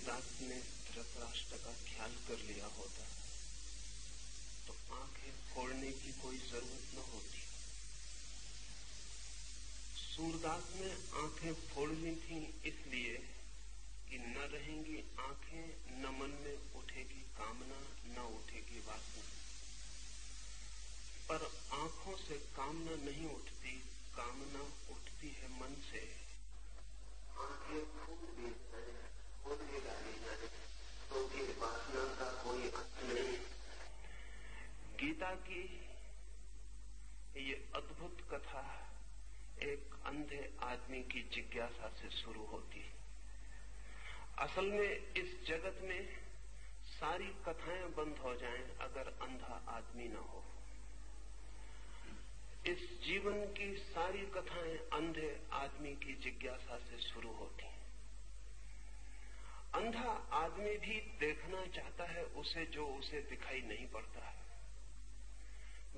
सूर्यदास ने धृतराष्ट्र का ख्याल कर लिया होता तो आँखें फोड़ने की कोई ज़रूरत न होती। सूरदास ने आँखें फोड़नी थी इसलिए कि न रहेंगी आँखें, न मन में उठेगी कामना, न उठेगी वासना। पर आँखों से कामना नहीं उठती, कामना उठती है मन से। आँखें फूल भी फूल भी डाली जाए तो भी वासना का कोई अंत नहीं गीता की ये अद्भुत कथा एक अंधे आदमी की जिज्ञासा से शुरू होती है। असल में इस जगत में सारी कथाएँ बंद हो जाएँ अगर अंधा आदमी न हो। इस जीवन की सारी कथाएँ अंधे आदमी की जिज्ञासा से शुरू होती अंधा आदमी भी देखना चाहता है उसे जो उसे दिखाई नहीं पड़ता है।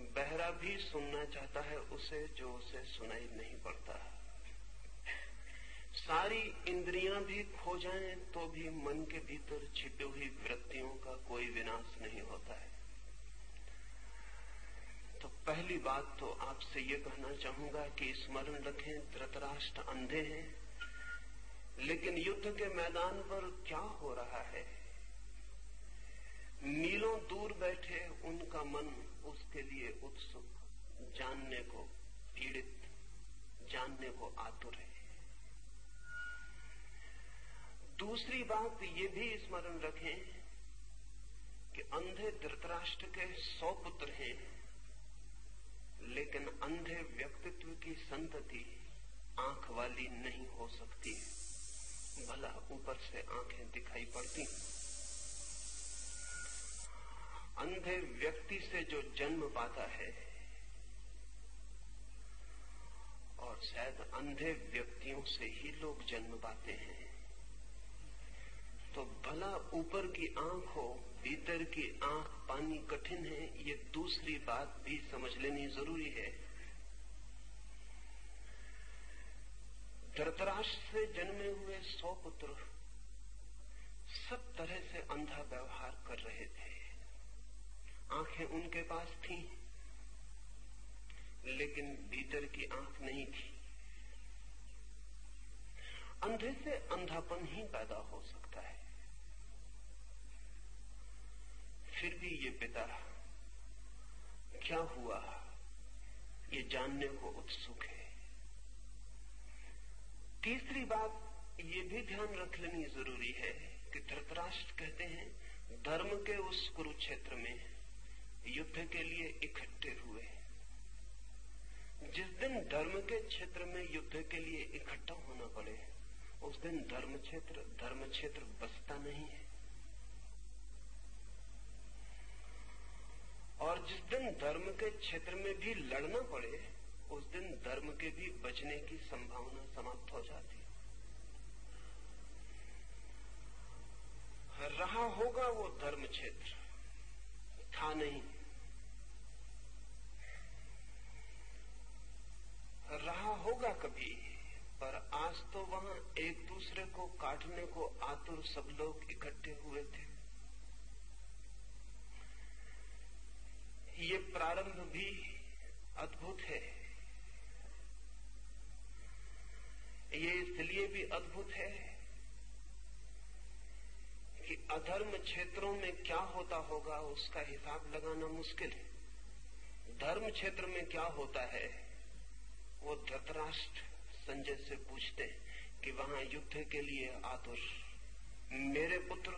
बहरा भी सुनना चाहता है, उसे जो उसे सुनाई नहीं पड़ता। सारी इंद्रियाँ भी खो जाएँ तो भी मन के भीतर छिपी हुई वृत्तियों का कोई विनाश नहीं होता है। तो पहली बात तो आपसे ये कहना चाहूँगा कि स्मरण रखें, धृतराष्ट्र अंधे हैं। लेकिन युद्ध के मैदान पर क्या हो रहा है? मीलों दूर बैठे उनका मन उसके लिए उत्सुक, जानने को पीड़ित, जानने को आतुर है। दूसरी बात ये भी स्मरण रखें कि अंधे धृतराष्ट्र के सौ पुत्र हैं, लेकिन अंधे व्यक्तित्व की संतति आँख वाली नहीं हो सकती। भला ऊपर से आँखें दिखाई पड़ती। अंधे व्यक्ति से जो जन्म पाता है, और शायद अंधे व्यक्तियों से ही लोग जन्म पाते हैं। तो भला ऊपर की आँख हो, भीतर की आँख पानी कठिन है, ये दूसरी बात भी समझ लेनी ज़रूरी है। धरतराष्ट्र से जन्मे हुए सौ पुत्र सब तरह से अंधा व्यवहार कर रहे थे। आँखें उनके पास थी, लेकिन भीतर की आँख नहीं थी। अंधे से अंधापन ही पैदा हो सकता है। फिर भी ये पिता, क्या हुआ? ये जानने को उत्सुक है। तीसरी बात, ये भी ध्यान रख लेनी ज़रूरी है कि धृतराष्ट्र कहते हैं, धर्म के उस कुरुक्षेत्र में युद्ध के लिए इकट्ठे हुए। जिस दिन धर्म के क्षेत्र में युद्ध के लिए इकट्ठा होना पड़े, उस दिन धर्म क्षेत्र धर्म क्षेत्र बसता नहीं है। और जिस दिन धर्म के क्षेत्र में भी लड़ना पड़े, उस दिन धर्म के भी बचने की संभावना समाप्त हो जाती रहा होगा वो धर्म क्षेत्र, था नहीं। रहा होगा कभी, पर आज तो वहाँ एक दूसरे को काटने को आतुर सब लोग इकट्ठे हुए थे। ये प्रारंभ भी अद्भुत है। ये इसलिए भी अद्भुत है कि अधर्म क्षेत्रों में क्या होता होगा उसका हिसाब लगाना मुश्किल है। धर्म क्षेत्र में क्या होता है? वो धृतराष्ट्र संजय से पूछते हैं कि वहाँ युद्ध के लिए आतुर मेरे पुत्र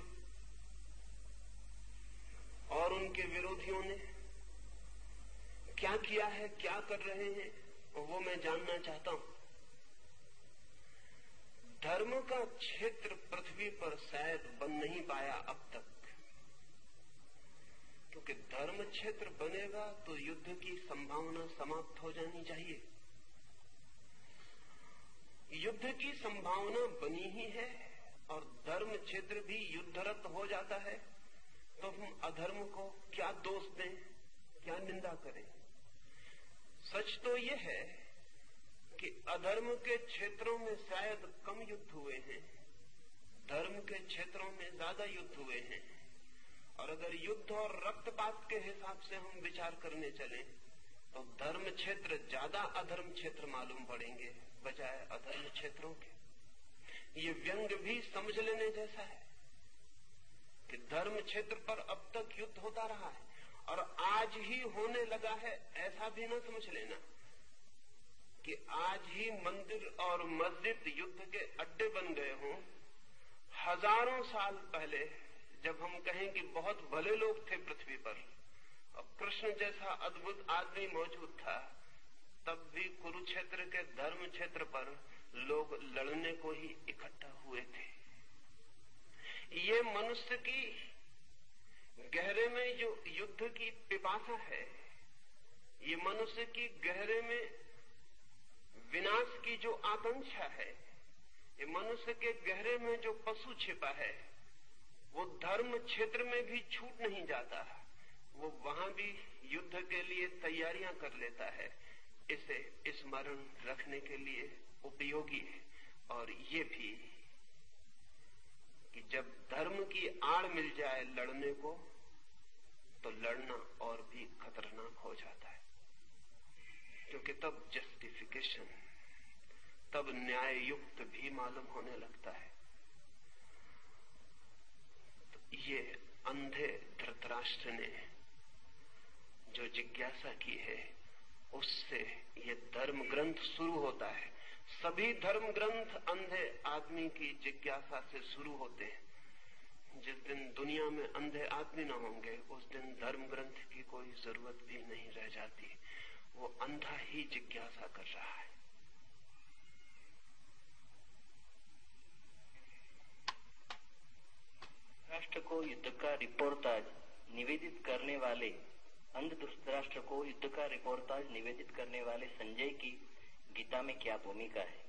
और उनके विरोधियों ने क्या किया है, क्या कर रहे हैं, वो मैं जानना चाहता हूँ। धर्म धर्म का क्षेत्र पृथ्वी पर शायद बन नहीं पाया अब तक। क्योंकि धर्म क्षेत्र बनेगा तो युद्ध की संभावना समाप्त हो जानी चाहिए। युद्ध की संभावना बनी ही है और धर्म क्षेत्र भी युद्धरत हो जाता है तो हम अधर्म को क्या दोष दें, क्या निंदा करें? सच तो यह है कि अधर्म के क्षेत्रों में शायद कम युद्ध हुए हैं, धर्म के क्षेत्रों में ज़्यादा युद्ध हुए हैं, और अगर युद्ध और रक्तपात के हिसाब से हम विचार करने चले तो धर्म क्षेत्र, ज़्यादा अधर्म क्षेत्र मालूम पड़ेंगे। बजाय अधर्म क्षेत्रों के। ये व्यंग भी समझ लेने जैसा है कि धर्म क्षेत्र पर अब तक युद्ध होता रहा है और आज ही होने लगा है, ऐसा भी ना समझ लेना कि आज ही मंदिर और मस्जिद युद्ध के अड्डे बन गए हों। हज़ारों साल पहले जब हम कहें कि बहुत भले लोग थे पृथ्वी पर और कृष्ण जैसा अद्भुत आदमी मौजूद था तब भी कुरुक्षेत्र के धर्म क्षेत्र पर लोग लड़ने को ही इकट्ठा हुए थे। ये मनुष्य की गहरे में जो युद्ध की पिपासा है, ये मनुष्य की गहरे में विनाश की जो आकांक्षा है, ये मनुष्य के गहरे में जो पशु छिपा है, वो धर्म क्षेत्र में भी छूट नहीं जाता। वो वहाँ भी युद्ध के लिए तैयारियाँ कर लेता है। इसे स्मरण रखने के लिए उपयोगी है। और ये भी कि जब धर्म की आड़ मिल जाए लड़ने को तो लड़ना और भी खतरनाक हो जाता है। क्योंकि तब जस्टिफिकेशन तब न्याय युक्त भी मालूम होने लगता है। तो ये अंधे धृतराष्ट्र ने जो जिज्ञासा की है उससे ये धर्म ग्रंथ शुरू होता है। सभी धर्म ग्रंथ अंधे आदमी की जिज्ञासा से शुरू होते हैं। जिस दिन दुनिया में अंधे आदमी न होंगे, उस दिन धर्म ग्रंथ की कोई ज़रूरत भी नहीं रह जाती। वो अंधा ही जिज्ञासा कर रहा है। राष्ट्र को युद्ध का रिपोर्टाज निवेदित करने वाले अंध धृतराष्ट्र को युद्ध का रिपोर्टाज निवेदित करने वाले संजय की गीता में क्या भूमिका है?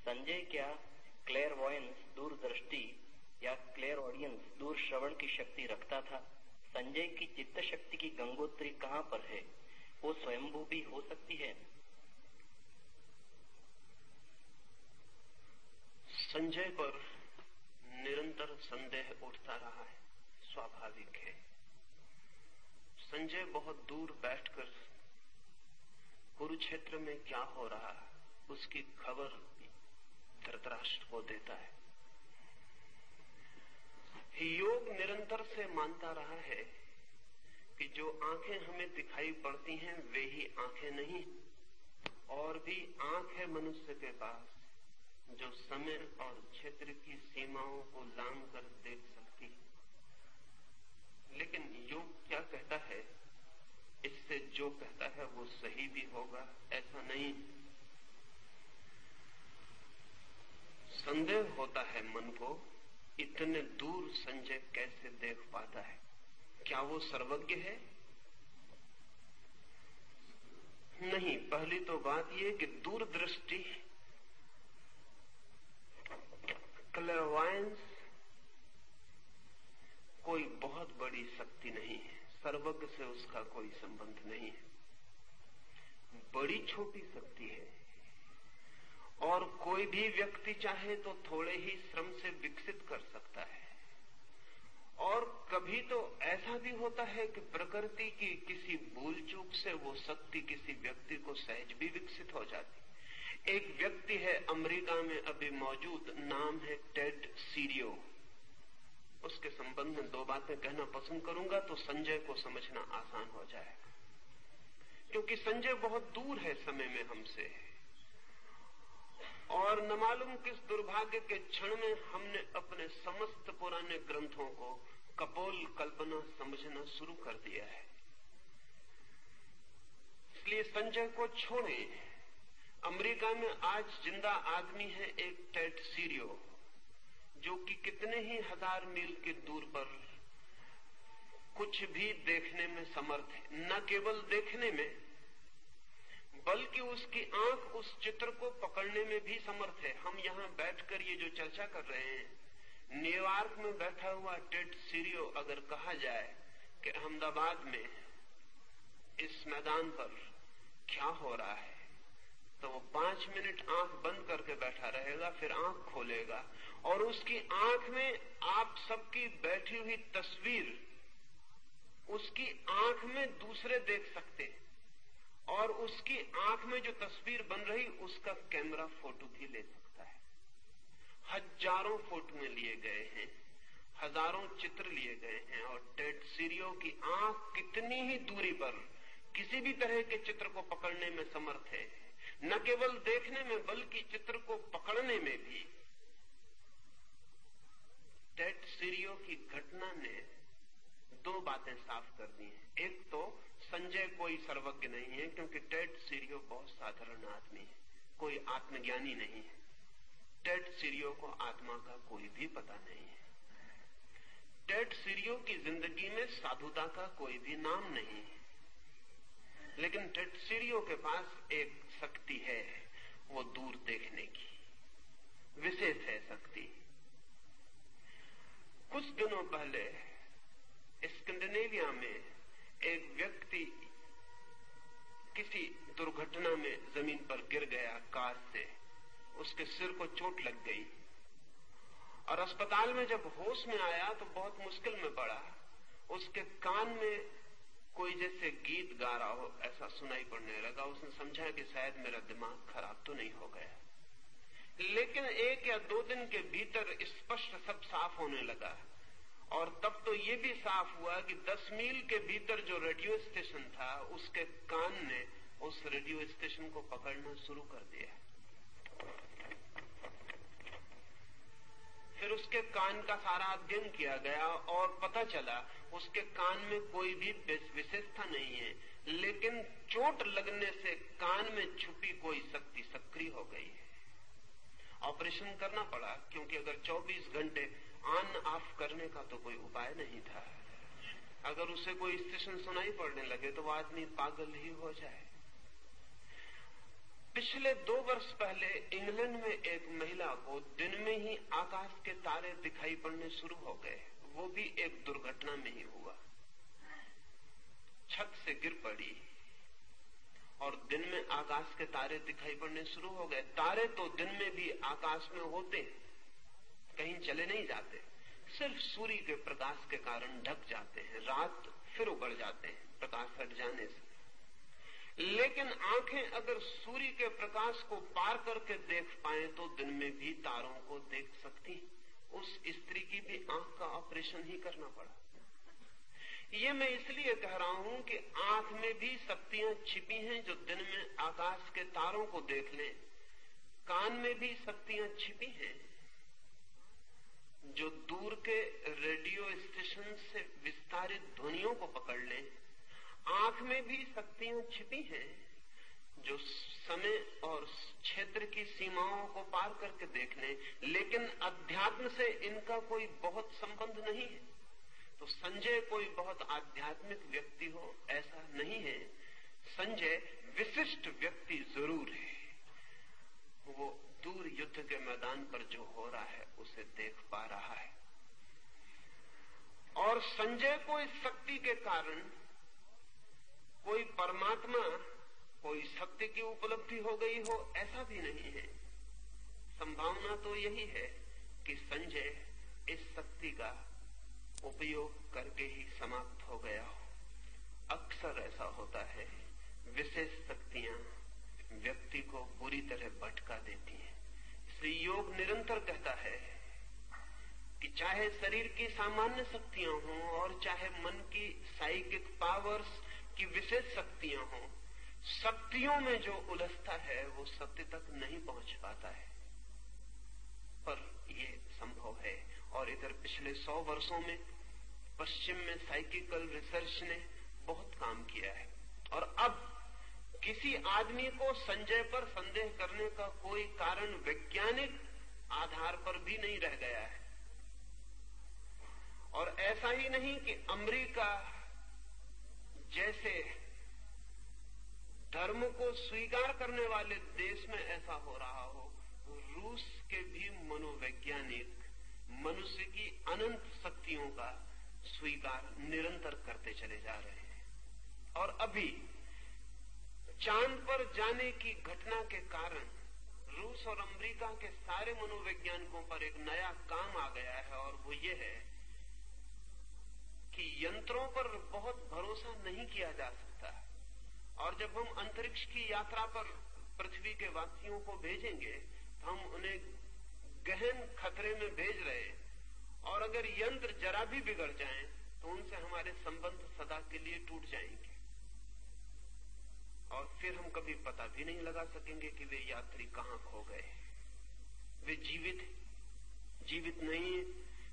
संजय क्या क्लेयर वॉयंस दूरदृष्टि या क्लेयर ऑडियंस दूर श्रवण की शक्ति रखता था? संजय की चित्त शक्ति की गंगोत्री कहाँ पर है? वो स्वयंभू भी हो सकती है? संजय पर निरंतर संदेह उठता रहा है। स्वाभाविक है। संजय बहुत दूर बैठकर कुरुक्षेत्र में क्या हो रहा है, उसकी खबर धृतराष्ट्र को देता है। योग निरंतर से मानता रहा है कि जो आँखें हमें दिखाई पड़ती हैं, वे ही आँखें नहीं, और भी आँख है मनुष्य के पास, जो समय और क्षेत्र की सीमाओं को लांग कर देख सकती लेकिन योग क्या कहता है, इससे जो कहता है वो सही भी होगा, ऐसा नहीं। संदेह होता है मन को, इतने दूर संजय कैसे देख पाता है? क्या वो सर्वज्ञ है? नहीं, पहली तो बात यह कि दूरदृष्टि क्लेवायंस कोई बहुत बड़ी शक्ति नहीं है। सर्वज्ञ से उसका कोई संबंध नहीं है। बड़ी छोटी शक्ति है। और कोई भी व्यक्ति चाहे तो थोड़े ही श्रम से विकसित कर सकता है। और कभी तो ऐसा भी होता है कि प्रकृति की किसी भूल चूक से वो शक्ति किसी व्यक्ति को सहज भी विकसित हो जाती। एक व्यक्ति है अमेरिका में अभी मौजूद, नाम है टेड सीरियो। उसके संबंध में दो बातें कहना पसंद करूँगा तो संजय को समझना आसान हो जाएगा। क्योंकि संजय बहुत दूर है समय में हमसे। और न मालूम किस दुर्भाग्य के क्षण में हमने अपने समस्त पुराने ग्रंथों को कपोल कल्पना समझना शुरू कर दिया है। इसलिए संजय को छोड़ें। अमेरिका में आज ज़िंदा आदमी है एक टेट सीरियो। जो कि कितने ही हज़ार मील के दूर पर कुछ भी देखने में समर्थ है। न केवल देखने में, बल्कि उसकी आँख उस चित्र को पकड़ने में भी समर्थ है। हम यहाँ बैठकर ये जो चर्चा कर रहे हैं, न्यूयॉर्क में बैठा हुआ टेड सीरियो अगर कहा जाए कि अहमदाबाद में इस मैदान पर क्या हो रहा है तो वो पाँच मिनट आँख बंद करके बैठा रहेगा, फिर आँख खोलेगा। और उसकी आँख में आप सबकी बैठी हुई तस्वीर, उसकी आँख में दूसरे देख सकते और उसकी आँख में जो तस्वीर बन रही, उसका कैमरा फ़ोटो भी ले सकता है। हज़ारों फ़ोटो लिए गए हैं, हज़ारों चित्र लिए गए हैं और टेड सीरियो की आँख कितनी ही दूरी पर किसी भी तरह के चित्र को पकड़ने में समर्थ है। न केवल देखने में, बल्कि चित्र को पकड़ने में भी। टेड सीरियो की घटना ने दो बातें साफ़ कर दी हैं। एक तो संजय कोई सर्वज्ञ नहीं है, क्योंकि टेड सीरियो बहुत साधारण आदमी है। कोई आत्मज्ञानी नहीं है। टेड सीरियो को आत्मा का कोई भी पता नहीं है। टेड सीरियो की ज़िंदगी में साधुता का कोई भी नाम नहीं है। लेकिन टेड सीरियो के पास एक शक्ति है, वो दूर देखने की। विशेष है शक्ति। कुछ दिनों पहले स्कैंडिनेविया में एक व्यक्ति किसी दुर्घटना में ज़मीन पर गिर गया कार से। उसके सिर को चोट लग गई। और अस्पताल में जब होश में आया तो बहुत मुश्किल में पड़ा। उसके कान में कोई जैसे गीत गा रहा हो ऐसा सुनाई पड़ने लगा। उसने समझा कि शायद मेरा दिमाग खराब तो नहीं हो गया। लेकिन एक या दो दिन के भीतर स्पष्ट सब साफ़ होने लगा और तब तो ये भी साफ़ हुआ कि 10 मील के भीतर जो रेडियो स्टेशन था, उसके कान ने उस रेडियो स्टेशन को पकड़ना शुरू कर दिया। फिर उसके कान का सारा अध्ययन किया गया और पता चला, उसके कान में कोई भी विशेषता नहीं है, लेकिन चोट लगने से कान में छुपी कोई शक्ति ऑपरेशन करना पड़ा, क्योंकि अगर 24 घंटे ऑन ऑफ़ करने का तो कोई उपाय नहीं था। अगर उसे कोई स्टेशन सुनाई पड़ने लगे तो वो आदमी पागल ही हो जाए। पिछले दो वर्ष पहले इंग्लैंड में एक महिला को दिन में ही आकाश के तारे दिखाई पड़ने शुरू हो गए। वो भी एक दुर्घटना में ही हुआ। छत से गिर पड़ी। और दिन में आकाश के तारे दिखाई पड़ने शुरू हो गए। तारे तो दिन में भी आकाश में होते हैं, कहीं चले नहीं जाते। सिर्फ़ सूर्य के प्रकाश के कारण ढक जाते हैं, रात फिर उगड़ जाते हैं, प्रकाश हट जाने से। लेकिन आँखें अगर सूर्य के प्रकाश को पार करके देख पाए तो दिन में भी तारों को देख सकती उस स्त्री की भी आँख का ऑपरेशन ही करना पड़ा। ये मैं इसलिए कह रहा हूँ कि आँख में भी शक्तियाँ छिपी हैं जो दिन में आकाश के तारों को देख लें। कान में भी शक्तियाँ छिपी हैं जो दूर के रेडियो स्टेशन से विस्तारित ध्वनियों को पकड़ लें। आँख में भी शक्तियाँ छिपी हैं जो समय और क्षेत्र की सीमाओं को पार करके देख लें। लेकिन अध्यात्म से इनका कोई बहुत संबंध नहीं है। तो संजय कोई बहुत आध्यात्मिक व्यक्ति हो, ऐसा नहीं है। संजय विशिष्ट व्यक्ति ज़रूर है। वो दूर युद्ध के मैदान पर जो हो रहा है, उसे देख पा रहा है। और संजय को इस शक्ति के कारण कोई परमात्मा, कोई शक्ति की उपलब्धि हो गई हो, ऐसा भी नहीं है। संभावना तो यही है कि संजय इस शक्ति का उपयोग करके ही समाप्त हो गया हो। अक्सर ऐसा होता है, विशेष शक्तियाँ व्यक्ति को बुरी तरह भटका देती हैं। इसलिए योग निरंतर कहता है कि चाहे शरीर की सामान्य शक्तियाँ हों और चाहे मन की साइकिक पावर्स की विशेष शक्तियाँ हों, शक्तियों में जो उलझता है, वो सत्य तक नहीं पहुँच पाता है। पर यह संभव है और इधर पिछले सौ वर्षों में पश्चिम में साइकिकल रिसर्च ने बहुत काम किया है। और अब किसी आदमी को संजय पर संदेह करने का कोई कारण वैज्ञानिक आधार पर भी नहीं रह गया है। और ऐसा ही नहीं कि अमेरिका जैसे धर्म को स्वीकार करने वाले देश में ऐसा हो रहा हो, रूस के भी मनोवैज्ञानिक मनुष्य की अनंत शक्तियों का स्वीकार निरंतर करते चले जा रहे हैं। और अभी चाँद पर जाने की घटना के कारण रूस और अमेरिका के सारे मनोवैज्ञानिकों पर एक नया काम आ गया है और वो ये है कि यंत्रों पर बहुत भरोसा नहीं किया जा सकता। और जब हम अंतरिक्ष की यात्रा पर पृथ्वी के वासियों को भेजेंगे तो हम उन्हें गहन खतरे में भेज रहे और अगर यंत्र जरा भी बिगड़ जाएँ तो उनसे हमारे संबंध सदा के लिए टूट जाएँगे। और फिर हम कभी पता भी नहीं लगा सकेंगे कि वे यात्री कहाँ खो गए वे जीवित जीवित नहीं है।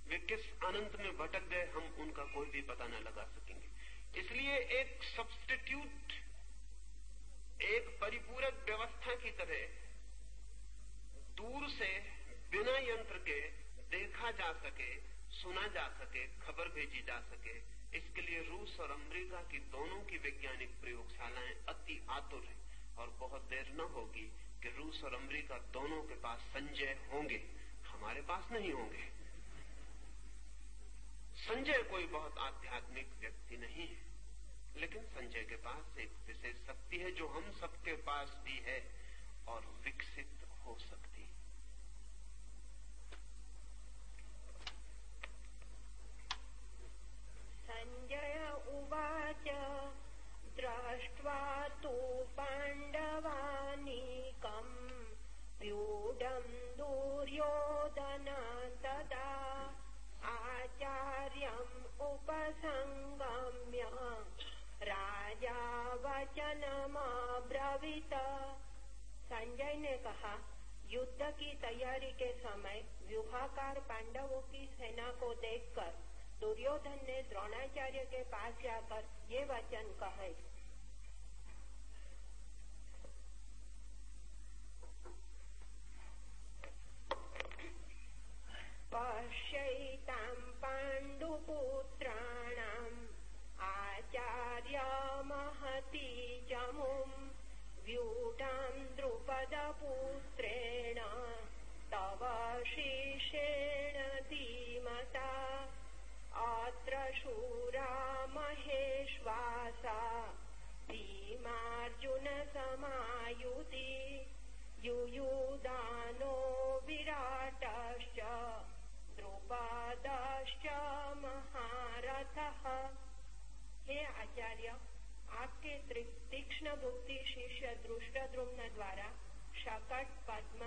वे किस अनंत में भटक गए, हम उनका कोई भी पता न लगा सकेंगे। इसलिए एक सब्स्टिट्यूट एक परिपूरक व्यवस्था की तरह दूर से बिना यंत्र के देखा जा सके, सुना जा सके, खबर भेजी जा सके, इसके लिए रूस और अमेरिका की दोनों की वैज्ञानिक प्रयोगशालाएँ अति आतुर है और बहुत देर न होगी कि रूस और अमेरिका दोनों के पास संजय होंगे। हमारे पास नहीं होंगे। संजय कोई बहुत आध्यात्मिक व्यक्ति नहीं है, लेकिन संजय के पास एक विशेष शक्ति है जो हम सबके पास भी है और विकसित हो सकती उवाच दृष्ट्वा तु पाण्डवानीकम् व्यूढम् दुर्योधन तदा आचार्यम् उपसङ्गम्य राजा वचनमब्रवीत संजय ने कहा, युद्ध की तैयारी के समय व्यूहाकार पांडवों की सेना को देखकर दुर्योधन ने द्रोणाचार्य के पास जाकर ये वचन कहे। पश्यैताम् पाण्डुपुत्राणाम् आचार्य महती जमुम् व्यूढाम् द्रुपदपुत्रेण तव शिषेण धीमता अत्र शूरा महेश्वासा भीमार्जुनसमायुति युयुदानो विराटश्च द्रुपदश्च महारथः। हे आचार्य आपके तीक्ष्ण बुद्धि शिष्य दृष्टद्रुम्न द्वारा शकट पद्म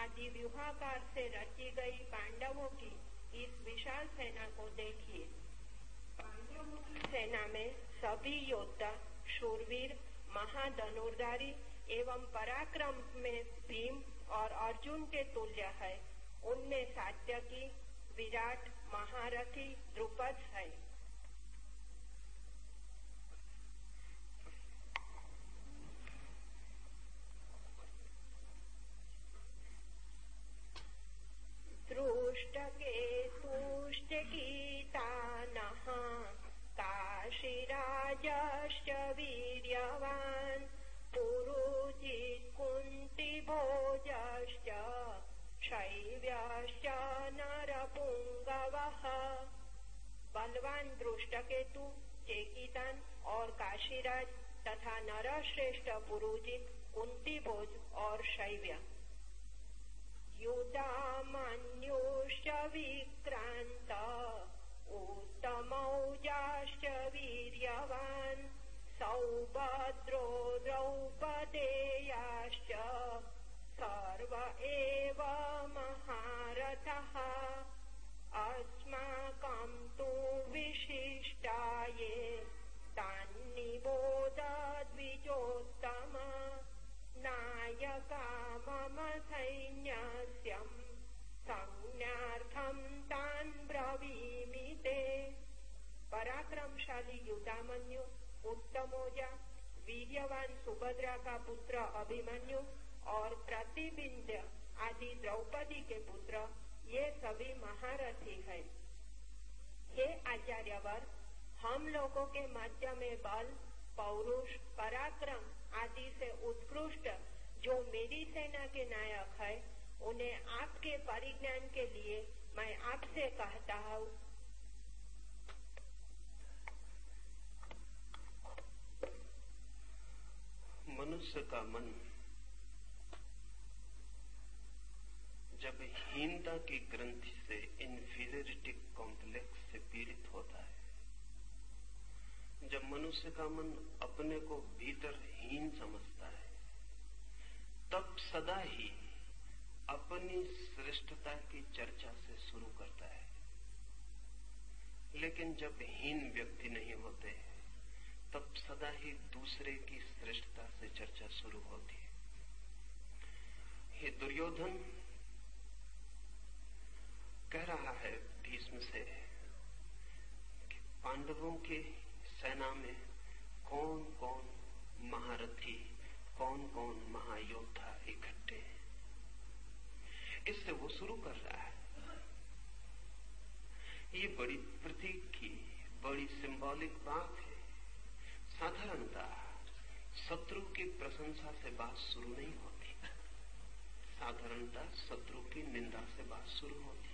आदि व्यूहाकार से रची गई पांडवों की इस विशाल सेना को देखिए। पांडवों सेना में सभी योद्धा, शूरवीर, महाधनुर्धारी एवं पराक्रम में भीम और अर्जुन के तुल्य है। उनमें सात्यकी विराट महारथी, द्रुपद है। वीर्यवान सुभद्रा का पुत्र अभिमन्यु और प्रतिबिंद आदि द्रौपदी के पुत्र, ये सभी महारथी हैं। हे आचार्य पर हम लोगों के मध्य में बल, पौरुष, पराक्रम आदि से उत्कृष्ट जो मेरी सेना के नायक है, उन्हें आपके परिज्ञान के लिए मैं आपसे कहता हूँ। मनुष्य का मन जब हीनता की ग्रंथि से इन्फीरियरिटी कॉम्प्लेक्स से पीड़ित होता है, जब मनुष्य का मन अपने को भीतर हीन समझता है, तब सदा ही अपनी श्रेष्ठता की चर्चा से शुरू करता है। लेकिन जब हीन व्यक्ति नहीं होते तब सदा ही दूसरे की श्रेष्ठता से चर्चा शुरू होती है। ये दुर्योधन कह रहा है भीष्म से कि पांडवों के सेना में कौन कौन महारथी कौन कौन महायोद्धा इकट्ठे हैं? इससे वो शुरू कर रहा है। ये बड़ी प्रतीक की बड़ी सिंबॉलिक बात है। साधारणता शत्रु की प्रशंसा से बात शुरू नहीं होती। साधारणता शत्रु की निंदा से बात शुरू होती।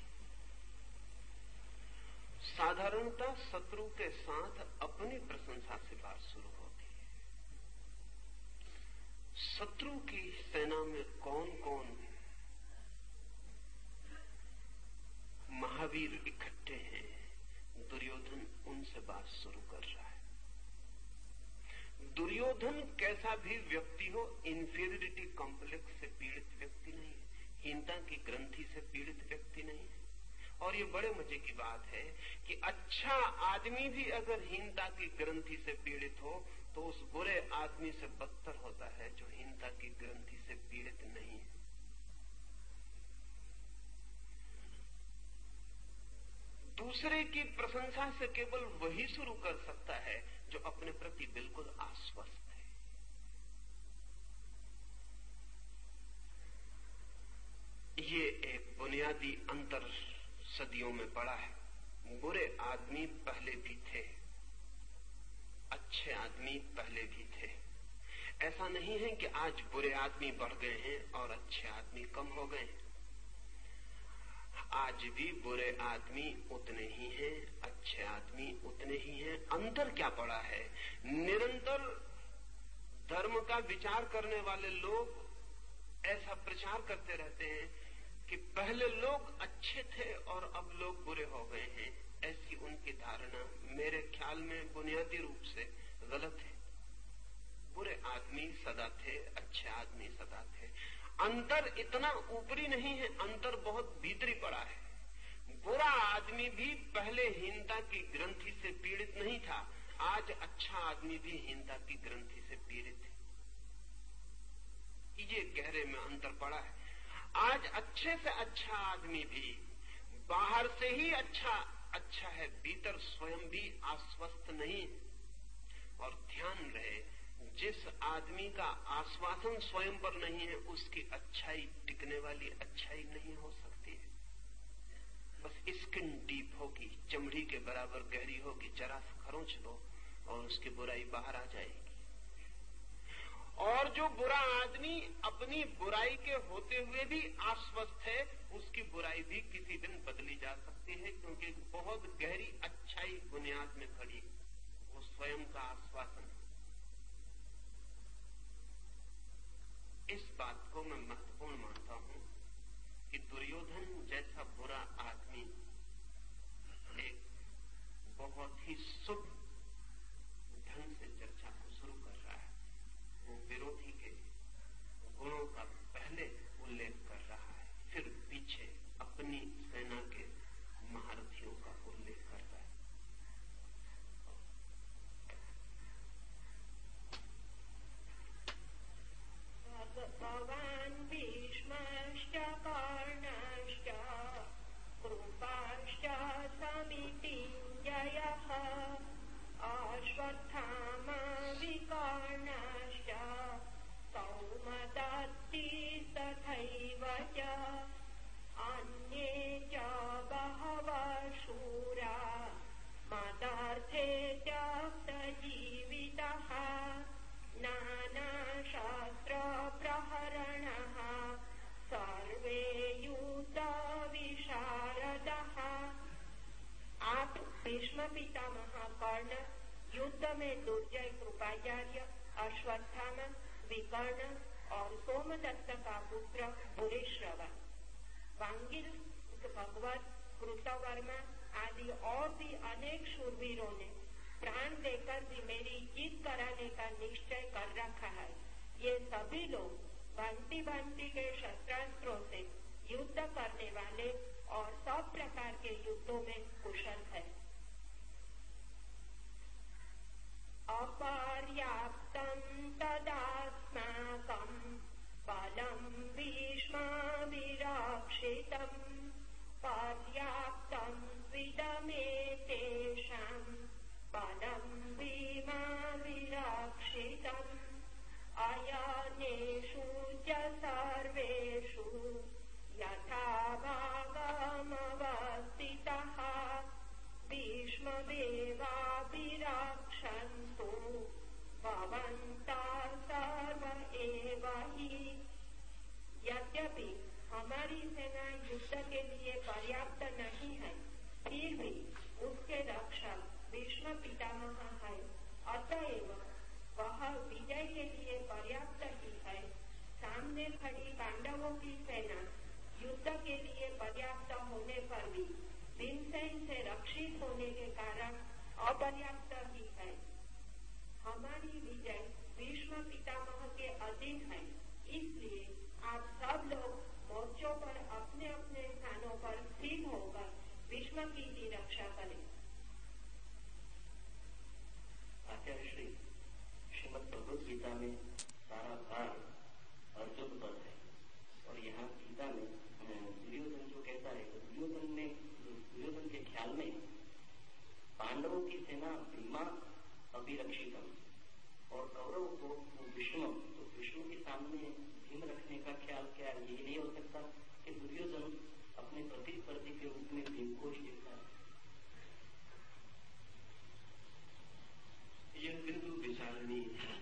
साधारणता शत्रु के साथ अपनी प्रशंसा से बात शुरू होती। शत्रु की सेना में कौन कौन महावीर इकट्ठे हैं, दुर्योधन उनसे बात शुरू कर रहा दुर्योधन कैसा भी व्यक्ति हो इंफीरियरिटी कॉम्प्लेक्स से पीड़ित व्यक्ति नहीं है। हीनता की ग्रंथि से पीड़ित व्यक्ति नहीं और ये बड़े मज़े की बात है कि अच्छा आदमी भी अगर हीनता की ग्रंथि से पीड़ित हो तो उस बुरे आदमी से बदतर होता है जो हीनता की ग्रंथि से पीड़ित नहीं है। दूसरे की प्रशंसा से केवल वही शुरू कर सकता है जो अपने प्रति बिल्कुल आश्वस्त है। ये एक बुनियादी अंतर सदियों में पड़ा है। बुरे आदमी पहले भी थे, अच्छे आदमी पहले भी थे। ऐसा नहीं है कि आज बुरे आदमी बढ़ गए हैं और अच्छे आदमी कम हो गए हैं। आज भी बुरे आदमी उतने ही हैं, अच्छे आदमी उतने ही हैं। अंतर क्या पड़ा है? निरंतर धर्म का विचार करने वाले लोग ऐसा प्रचार करते रहते हैं कि पहले लोग अच्छे थे और अब लोग बुरे हो गए हैं। ऐसी उनकी धारणा मेरे ख्याल में बुनियादी रूप से गलत है। बुरे आदमी सदा थे, अच्छे आदमी सदा थे। अंतर इतना ऊपरी नहीं है अंतर बहुत भीतरी पड़ा है। बुरा आदमी भी पहले हीनता की ग्रंथि से पीड़ित नहीं था, आज अच्छा आदमी भी हीनता की ग्रंथि से पीड़ित है। ये गहरे में अंतर पड़ा है। आज अच्छे से अच्छा आदमी भी, बाहर से ही अच्छा अच्छा है, भीतर स्वयं भी आश्वस्त नहीं और ध्यान रहे जिस आदमी का आश्वासन स्वयं पर नहीं है, उसकी अच्छाई टिकने वाली अच्छाई नहीं हो सकती है। बस स्किन डीप होगी, चमड़ी के बराबर गहरी होगी, जरा खरोच लो और उसकी बुराई बाहर आ जाएगी। और जो बुरा आदमी अपनी बुराई के होते हुए भी आश्वस्त है, उसकी बुराई भी किसी दिन बदली जा सकती है, क्योंकि बहुत गहरी अच्छाई बुनियाद में खड़ी वो स्वयं का आश्वासन इस बात को मैं महत्वपूर्ण सजीवितः नानाशास्त्रप्रहरणः। सर्वे युद्धविशारदः। आप भीष्म पितामह कर्ण युद्ध में दुर्जय कृपाचार्य, अश्वत्थामा, विकर्ण और सोमदत्त का पुत्र पुरेश्रवा वांगिल भगवत, कृतवर्मा आदि और भी अनेक शूरवीरों ने प्राण देकर भी मेरी जीत कराने का निश्चय कर रखा है। ये सभी लोग भांति भांति के शस्त्रास्त्रों से युद्ध करने वाले और सब प्रकार के युद्धों में कुशल है। अपर्याप्तम् तदास्माकम् बलम् भीष्माभिरक्षितम् पर्याप्तम् विदमेतेषाम् अयनेषु च सर्वेषु यथा भागमवस्थितः भीष्मदेवाभिरक्षन्तु भवन्तः सर्व एव हि। यद्यपि हमारी सेना युद्ध के लिए पर्याप्त नहीं है, फिर भी उसके रक्षक भीष्म पितामह है। अतएव वह विजय के लिए पर्याप्त सामने खड़ी पांडवों की सेना युद्ध के लिए पर्याप्त होने पर भी भीमसेन से रक्षित होने के कारण अपर्याप्त ही है। हमारी विजय भीष्म पितामह के अधीन है, इसलिए आप सब लोग मोर्चों पर अपने अपने स्थानों पर स्थिर होकर भीष्म की ही रक्षा करें आचार्य श्री श्रीमद भगवद गीता में सारा भार अर्जुन पर है और यहाँ गीता में दुर्योधन जो कहता है दुर्योधन ने दुर्योधन के ख्याल में पांडवों की सेना भीमा अभिरक्षितम और कौरव को विष्णु तो विष्णु के सामने भीम रखने का ख्याल क्या है ये नहीं हो सकता कि दुर्योधन अपने प्रतिस्पर्धी के रूप में भीम को ही देखता है यह बिंदु विचारणीय है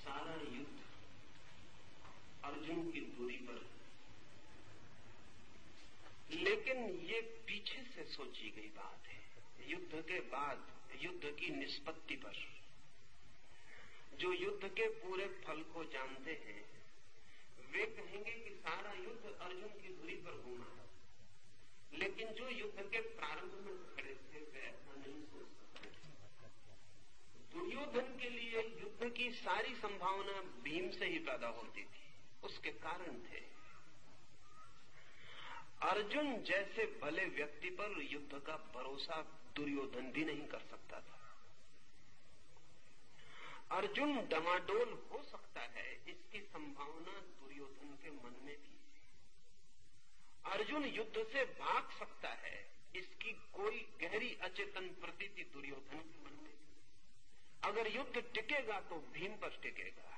सारा युद्ध अर्जुन की दूरी पर लेकिन ये पीछे से सोची गई बात है युद्ध के बाद युद्ध की निष्पत्ति पर जो युद्ध के पूरे फल को जानते हैं। वे कहेंगे कि सारा युद्ध अर्जुन की धुरी पर घूमा है। लेकिन जो युद्ध के प्रारंभ में खड़े थे, वे ऐसा नहीं सोच सकते दुर्योधन के लिए युद्ध की सारी संभावना भीम से ही पैदा होती थी। उसके कारण थे। अर्जुन जैसे भले व्यक्ति पर युद्ध का भरोसा दुर्योधन भी नहीं कर सकता था। अर्जुन डमाडोल हो सकता है, इसकी संभावना दुर्योधन के मन में भी अर्जुन युद्ध से भाग सकता है, इसकी कोई गहरी अचेतन प्रतीति दुर्योधन के मन में अगर युद्ध टिकेगा तो भीम पर टिकेगा।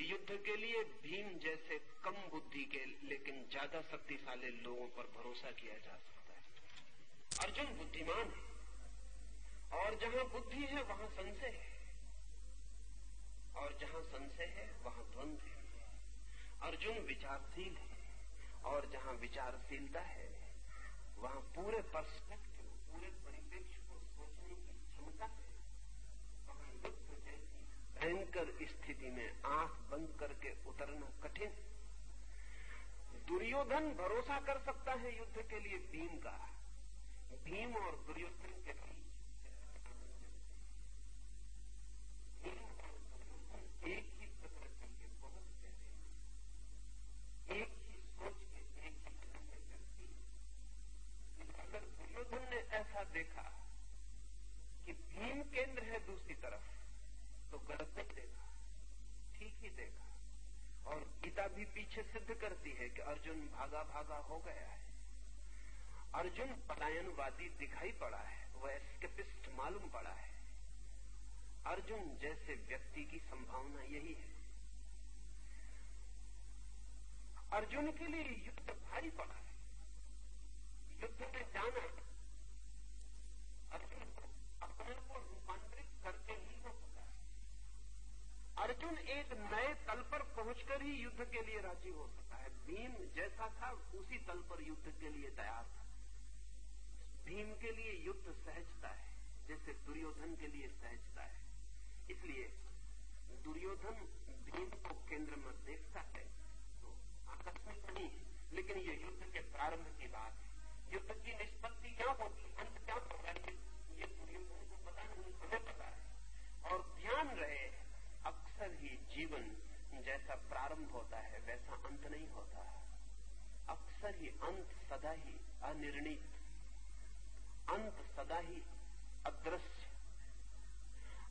युद्ध के लिए भीम जैसे कम बुद्धि के, लेकिन ज़्यादा शक्तिशाली लोगों पर भरोसा किया जा सकता है। अर्जुन बुद्धिमान है, और जहाँ बुद्धि है, वहाँ है और जहाँ संशय है वहाँ द्वंद्व है अर्जुन विचारशील है, और जहाँ विचारशीलता है, वहाँ पूरे पर्सपेक्टिव पूरे परिप्रेक्ष्य को सोचने की क्षमता है। भयंकर स्थिति में आँख बंद करके उतरना कठिन दुर्योधन भरोसा कर सकता है युद्ध के लिए भीम का। भीम और दुर्योधन के बीच एक ही प्रकृति के बहुत गहरे एक ही सोच के एक ही ढंग के व्यक्ति अगर दुर्योधन ने ऐसा देखा कि भीम केंद्र है दूसरी तरफ़ तो गलत नहीं देखा ठीक ही देखा और गीता भी पीछे सिद्ध करती है कि अर्जुन भागा भागा हो गया है। अर्जुन पलायनवादी दिखाई पड़ा है, वह एस्केपिस्ट मालूम पड़ा है। अर्जुन जैसे व्यक्ति की संभावना यही है। अर्जुन के लिए युद्ध भारी पड़ा है। युद्ध में जाना, अर्जुन अपने को रूपांतरित करके ही हो अर्जुन एक नए तल पहुंचकर ही युद्ध के लिए राज़ी हो सकता है। भीम जैसा था, उसी तल पर युद्ध के लिए तैयार था। भीम के लिए युद्ध सहजता है, जैसे दुर्योधन के लिए सहजता है। इसलिए दुर्योधन भीम को केंद्र में देखता है तो आकस्मिक नहीं है लेकिन ये युद्ध के प्रारंभ की बात है। युद्ध की निष्पत्ति क्या होगी, अंत क्या होगा ये दुर्योधन को पता नहीं, हमें पता है। और ध्यान रहे, अक्सर ही जीवन होता है, वैसा अंत नहीं होता अक्सर ही अंत सदा ही अनिर्णित, अंत सदा ही अदृश्य।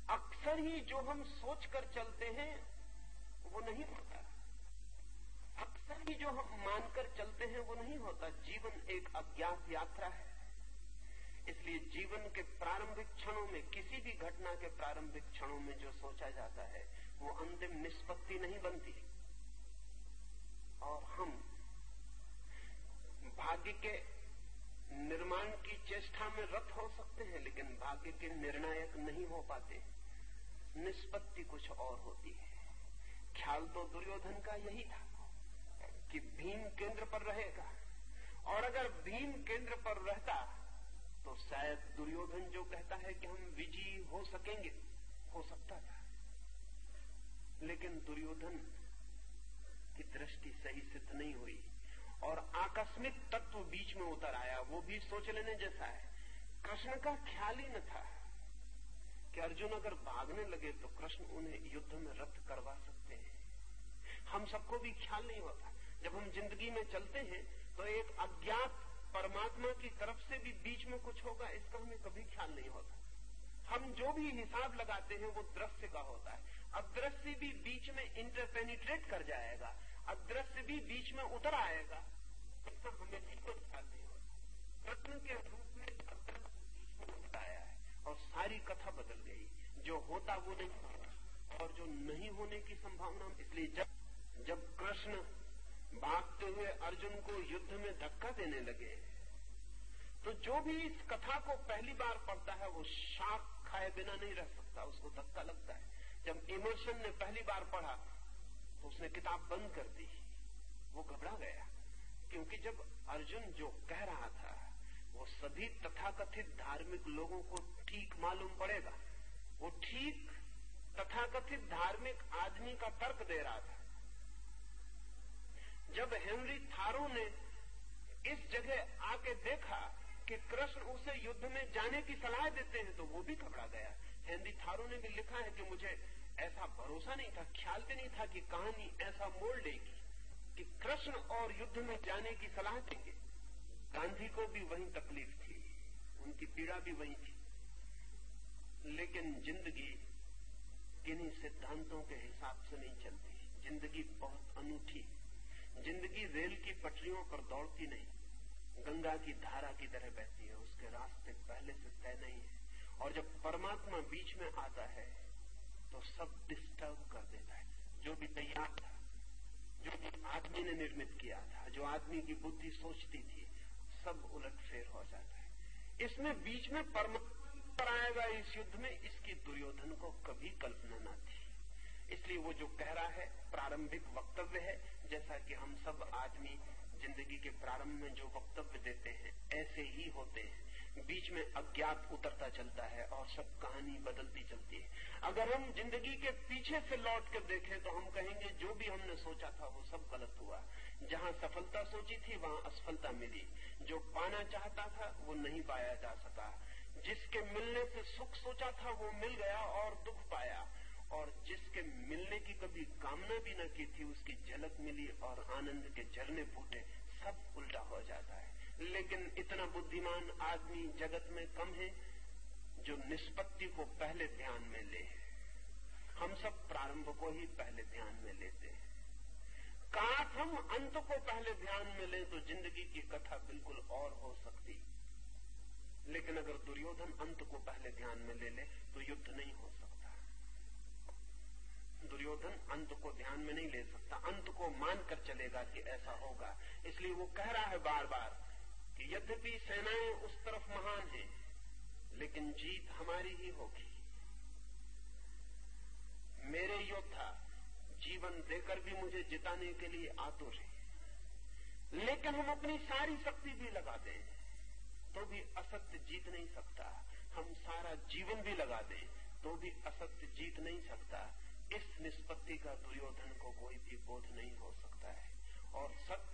अक्सर ही जो हम सोच कर चलते हैं, वो नहीं होता। अक्सर ही जो हम मानकर चलते हैं, वो नहीं होता। जीवन एक अज्ञात यात्रा है। इसलिए जीवन के प्रारंभिक क्षणों में, किसी भी घटना के प्रारंभिक क्षणों में जो सोचा जाता है, वो अंतिम निष्पत्ति नहीं बनती। और हम भाग्य के निर्माण की चेष्टा में रत हो सकते हैं, लेकिन भाग्य के निर्णायक नहीं हो पाते। निष्पत्ति कुछ और होती है। ख्याल तो दुर्योधन का यही था कि भीम केंद्र पर रहेगा। और अगर भीम केंद्र पर रहता तो शायद दुर्योधन जो कहता है कि हम विजयी हो सकेंगे, हो सकता था। लेकिन दुर्योधन की दृष्टि सही सिद्ध नहीं हुई। और आकस्मिक तत्व बीच में उतर आया, वो भी सोच लेने जैसा है। कृष्ण का ख्याल ही न था कि अर्जुन अगर भागने लगे तो कृष्ण उन्हें युद्ध में रद्द करवा सकते हैं। हम सबको भी ख्याल नहीं होता। जब हम ज़िंदगी में चलते हैं तो एक अज्ञात परमात्मा की तरफ़ से भी बीच में कुछ होगा, इसका हमें कभी ख्याल नहीं होता। हम जो भी हिसाब लगाते हैं, वो दृश्य का होता है। अदृश्य भी बीच में इंटरपेनिट्रेट कर जाएगा। अदृश्य भी बीच में उतर आएगा। इसका हमें कोई ख्याल नहीं होता रत्न के रूप में अदृश्य में आया है और सारी कथा बदल गई। जो होता वो नहीं होता और जो नहीं होने की संभावना, इसलिए जब जब कृष्ण भागते हुए अर्जुन को युद्ध में धक्का देने लगे तो जो भी इस कथा को पहली बार पढ़ता है, वो शाख खाए बिना नहीं रह सकता। उसको धक्का लगता है। जब इमोशन ने पहली बार पढ़ा तो उसने किताब बंद कर दी। वो घबरा गया, क्योंकि जब अर्जुन जो कह रहा था, वो सभी तथाकथित धार्मिक लोगों को ठीक मालूम पड़ेगा। वो ठीक तथाकथित धार्मिक आदमी का तर्क दे रहा था। जब हेनरी थारो ने इस जगह आके देखा कि कृष्ण उसे युद्ध में जाने की सलाह देते हैं तो वो भी घबरा गया। हेनरी थारो ने भी लिखा है कि मुझे ऐसा भरोसा नहीं था, ख्याल भी नहीं था कि कहानी ऐसा मोड़ लेगी, कि कृष्ण और युद्ध में जाने की सलाह देंगे। गांधी को भी वही तकलीफ़ थी, उनकी पीड़ा भी वही थी। लेकिन ज़िंदगी किन्हीं सिद्धांतों के हिसाब से नहीं चलती। ज़िंदगी बहुत अनूठी, ज़िंदगी रेल की पटरियों पर दौड़ती नहीं, गंगा की धारा की तरह बहती है, उसके रास्ते पहले से तय नहीं है। और जब परमात्मा बीच में आता है तो सब डिस्टर्ब कर देता है। जो भी तैयार था, जो भी आदमी ने निर्मित किया था, जो आदमी की बुद्धि सोचती थी, सब उलट फेर हो जाता है। इसमें बीच में परमात्मा पर आएगा इस युद्ध में, इसकी दुर्योधन को कभी कल्पना न थी। इसलिए वो जो कह रहा है, प्रारंभिक वक्तव्य है, जैसा कि हम सब आदमी ज़िंदगी के प्रारंभ में जो वक्तव्य देते हैं, ऐसे ही होते हैं। बीच में अज्ञात उतरता चलता है और सब कहानी बदलती चलती है। अगर हम ज़िंदगी के पीछे से लौट कर देखें तो हम कहेंगे, जो भी हमने सोचा था, वो सब गलत हुआ। जहाँ सफलता सोची थी, वहाँ असफलता मिली। जो पाना चाहता था, वो नहीं पाया जा सका। जिसके मिलने से सुख सोचा था, वो मिल गया और दुख पाया। और जिसके मिलने की कभी कामना भी न की थी, उसकी झलक मिली और आनंद के झरने फूटे, सब उल्टा हो जाता है। लेकिन इतना बुद्धिमान आदमी जगत में कम है जो निष्पत्ति को पहले ध्यान में ले हम सब प्रारंभ को ही पहले ध्यान में लेते हैं। काश हम अंत को पहले ध्यान में ले तो ज़िंदगी की कथा बिल्कुल और हो सकती। लेकिन अगर दुर्योधन अंत को पहले ध्यान में ले ले तो युद्ध नहीं हो सकता। दुर्योधन अंत को ध्यान में नहीं ले सकता। अंत को मानकर चलेगा कि ऐसा होगा। इसलिए वो कह रहा है बार बार कि यद्यपि सेनाएँ उस तरफ़ महान हैं, लेकिन जीत हमारी ही होगी। मेरे योद्धा, जीवन देकर भी मुझे जिताने के लिए आतुर है। लेकिन हम अपनी सारी शक्ति भी लगा दें तो भी असत्य जीत नहीं सकता। हम सारा जीवन भी लगा दें तो भी असत्य जीत नहीं सकता। इस निष्पत्ति का दुर्योधन को कोई भी बोध नहीं हो सकता है। और सत्य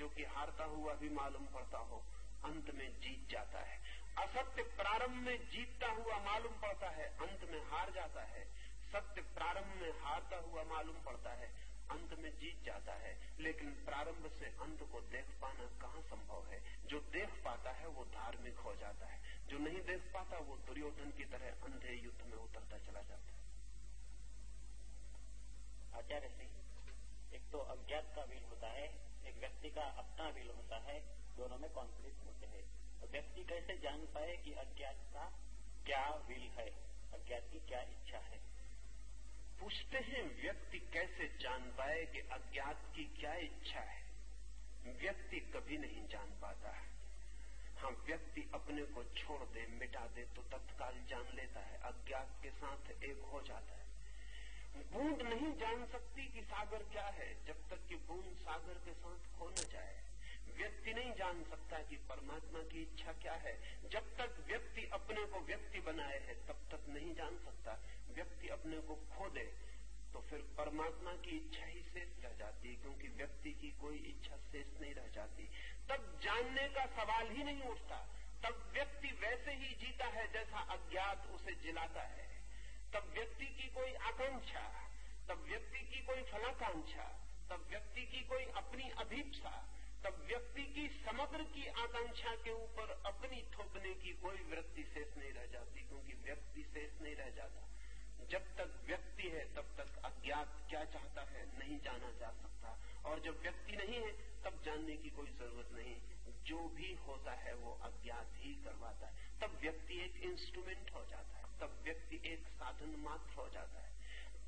जो कि हारता हुआ भी मालूम पड़ता हो, अंत में जीत जाता है। असत्य प्रारंभ में जीतता हुआ मालूम पड़ता है, अंत में हार जाता है। सत्य प्रारंभ में हारता हुआ मालूम पड़ता है, अंत में जीत जाता है। लेकिन प्रारंभ से अंत को देख पाना कहाँ संभव है? जो देख पाता है, वो धार्मिक हो जाता है। जो नहीं देख पाता, वो दुर्योधन की तरह अंधे युद्ध में उतरता चला जाता है। आचार्य सिंह एक तो अज्ञात का वीर होता है व्यक्ति का अपना विल होता है, दोनों में कॉन्फ्लिक्ट होते हैं। तो व्यक्ति कैसे जान पाए कि अज्ञात का क्या विल है? अज्ञात की क्या इच्छा है? पूछते हैं व्यक्ति कैसे जान पाए कि अज्ञात की क्या इच्छा है? व्यक्ति कभी नहीं जान पाता है। हाँ व्यक्ति अपने को छोड़ दे, मिटा दे तो तत्काल जान लेता है। अज्ञात के साथ एक हो जाता है। बूंद नहीं जान सकती कि सागर क्या है, जब तक कि बूंद सागर के साथ खो न जाए। व्यक्ति नहीं जान सकता कि परमात्मा की इच्छा क्या है। जब तक व्यक्ति अपने को व्यक्ति बनाए है, तब तक नहीं जान सकता। व्यक्ति अपने को खो दे तो फिर परमात्मा की इच्छा ही शेष रह जाती क्योंकि व्यक्ति की कोई इच्छा शेष नहीं रह जाती। तब जानने का सवाल ही नहीं उठता। तब व्यक्ति वैसे ही जीता है जैसा अज्ञात उसे जिलाता है। तब व्यक्ति की कोई आकांक्षा, तब व्यक्ति की कोई फलाकांक्षा, तब व्यक्ति की कोई अपनी अभीपसा, तब व्यक्ति की समग्र की आकांक्षा के ऊपर अपनी थोपने की कोई वृत्ति शेष नहीं रह जाती, क्योंकि व्यक्ति शेष नहीं रह जाता। जब तक व्यक्ति है, तब तक अज्ञात क्या चाहता है, नहीं जाना जा सकता। और जब व्यक्ति नहीं है, तब जानने की कोई ज़रूरत नहीं। जो भी होता है, वो अज्ञात ही करवाता है। तब व्यक्ति एक इंस्ट्रूमेंट हो जाता है। तब व्यक्ति एक साधन मात्र हो जाता है।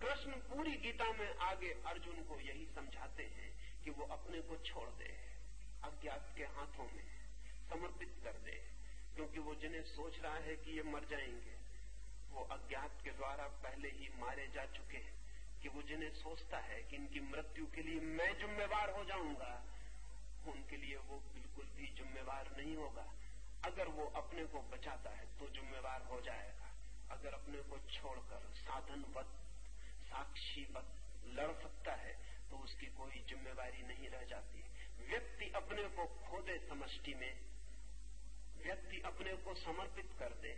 कृष्ण पूरी गीता में आगे अर्जुन को यही समझाते हैं कि वो अपने को छोड़ दे, अज्ञात के हाथों में समर्पित कर दे, क्योंकि वो जिन्हें सोच रहा है कि ये मर जाएँगे, वो अज्ञात के द्वारा पहले ही मारे जा चुके हैं कि वो जिन्हें सोचता है कि इनकी मृत्यु के लिए मैं जिम्मेवार हो जाऊँगा, उनके लिए वो बिल्कुल भी जिम्मेवार नहीं होगा। अगर वो अपने को बचाता है तो जिम्मेवार हो जाएगा। अगर अपने को छोड़कर साधनवत साक्षीवत लड़ सकता है तो उसकी कोई जिम्मेवारी नहीं रह जाती। व्यक्ति अपने को खो दे समष्टि में, व्यक्ति अपने को समर्पित कर दे,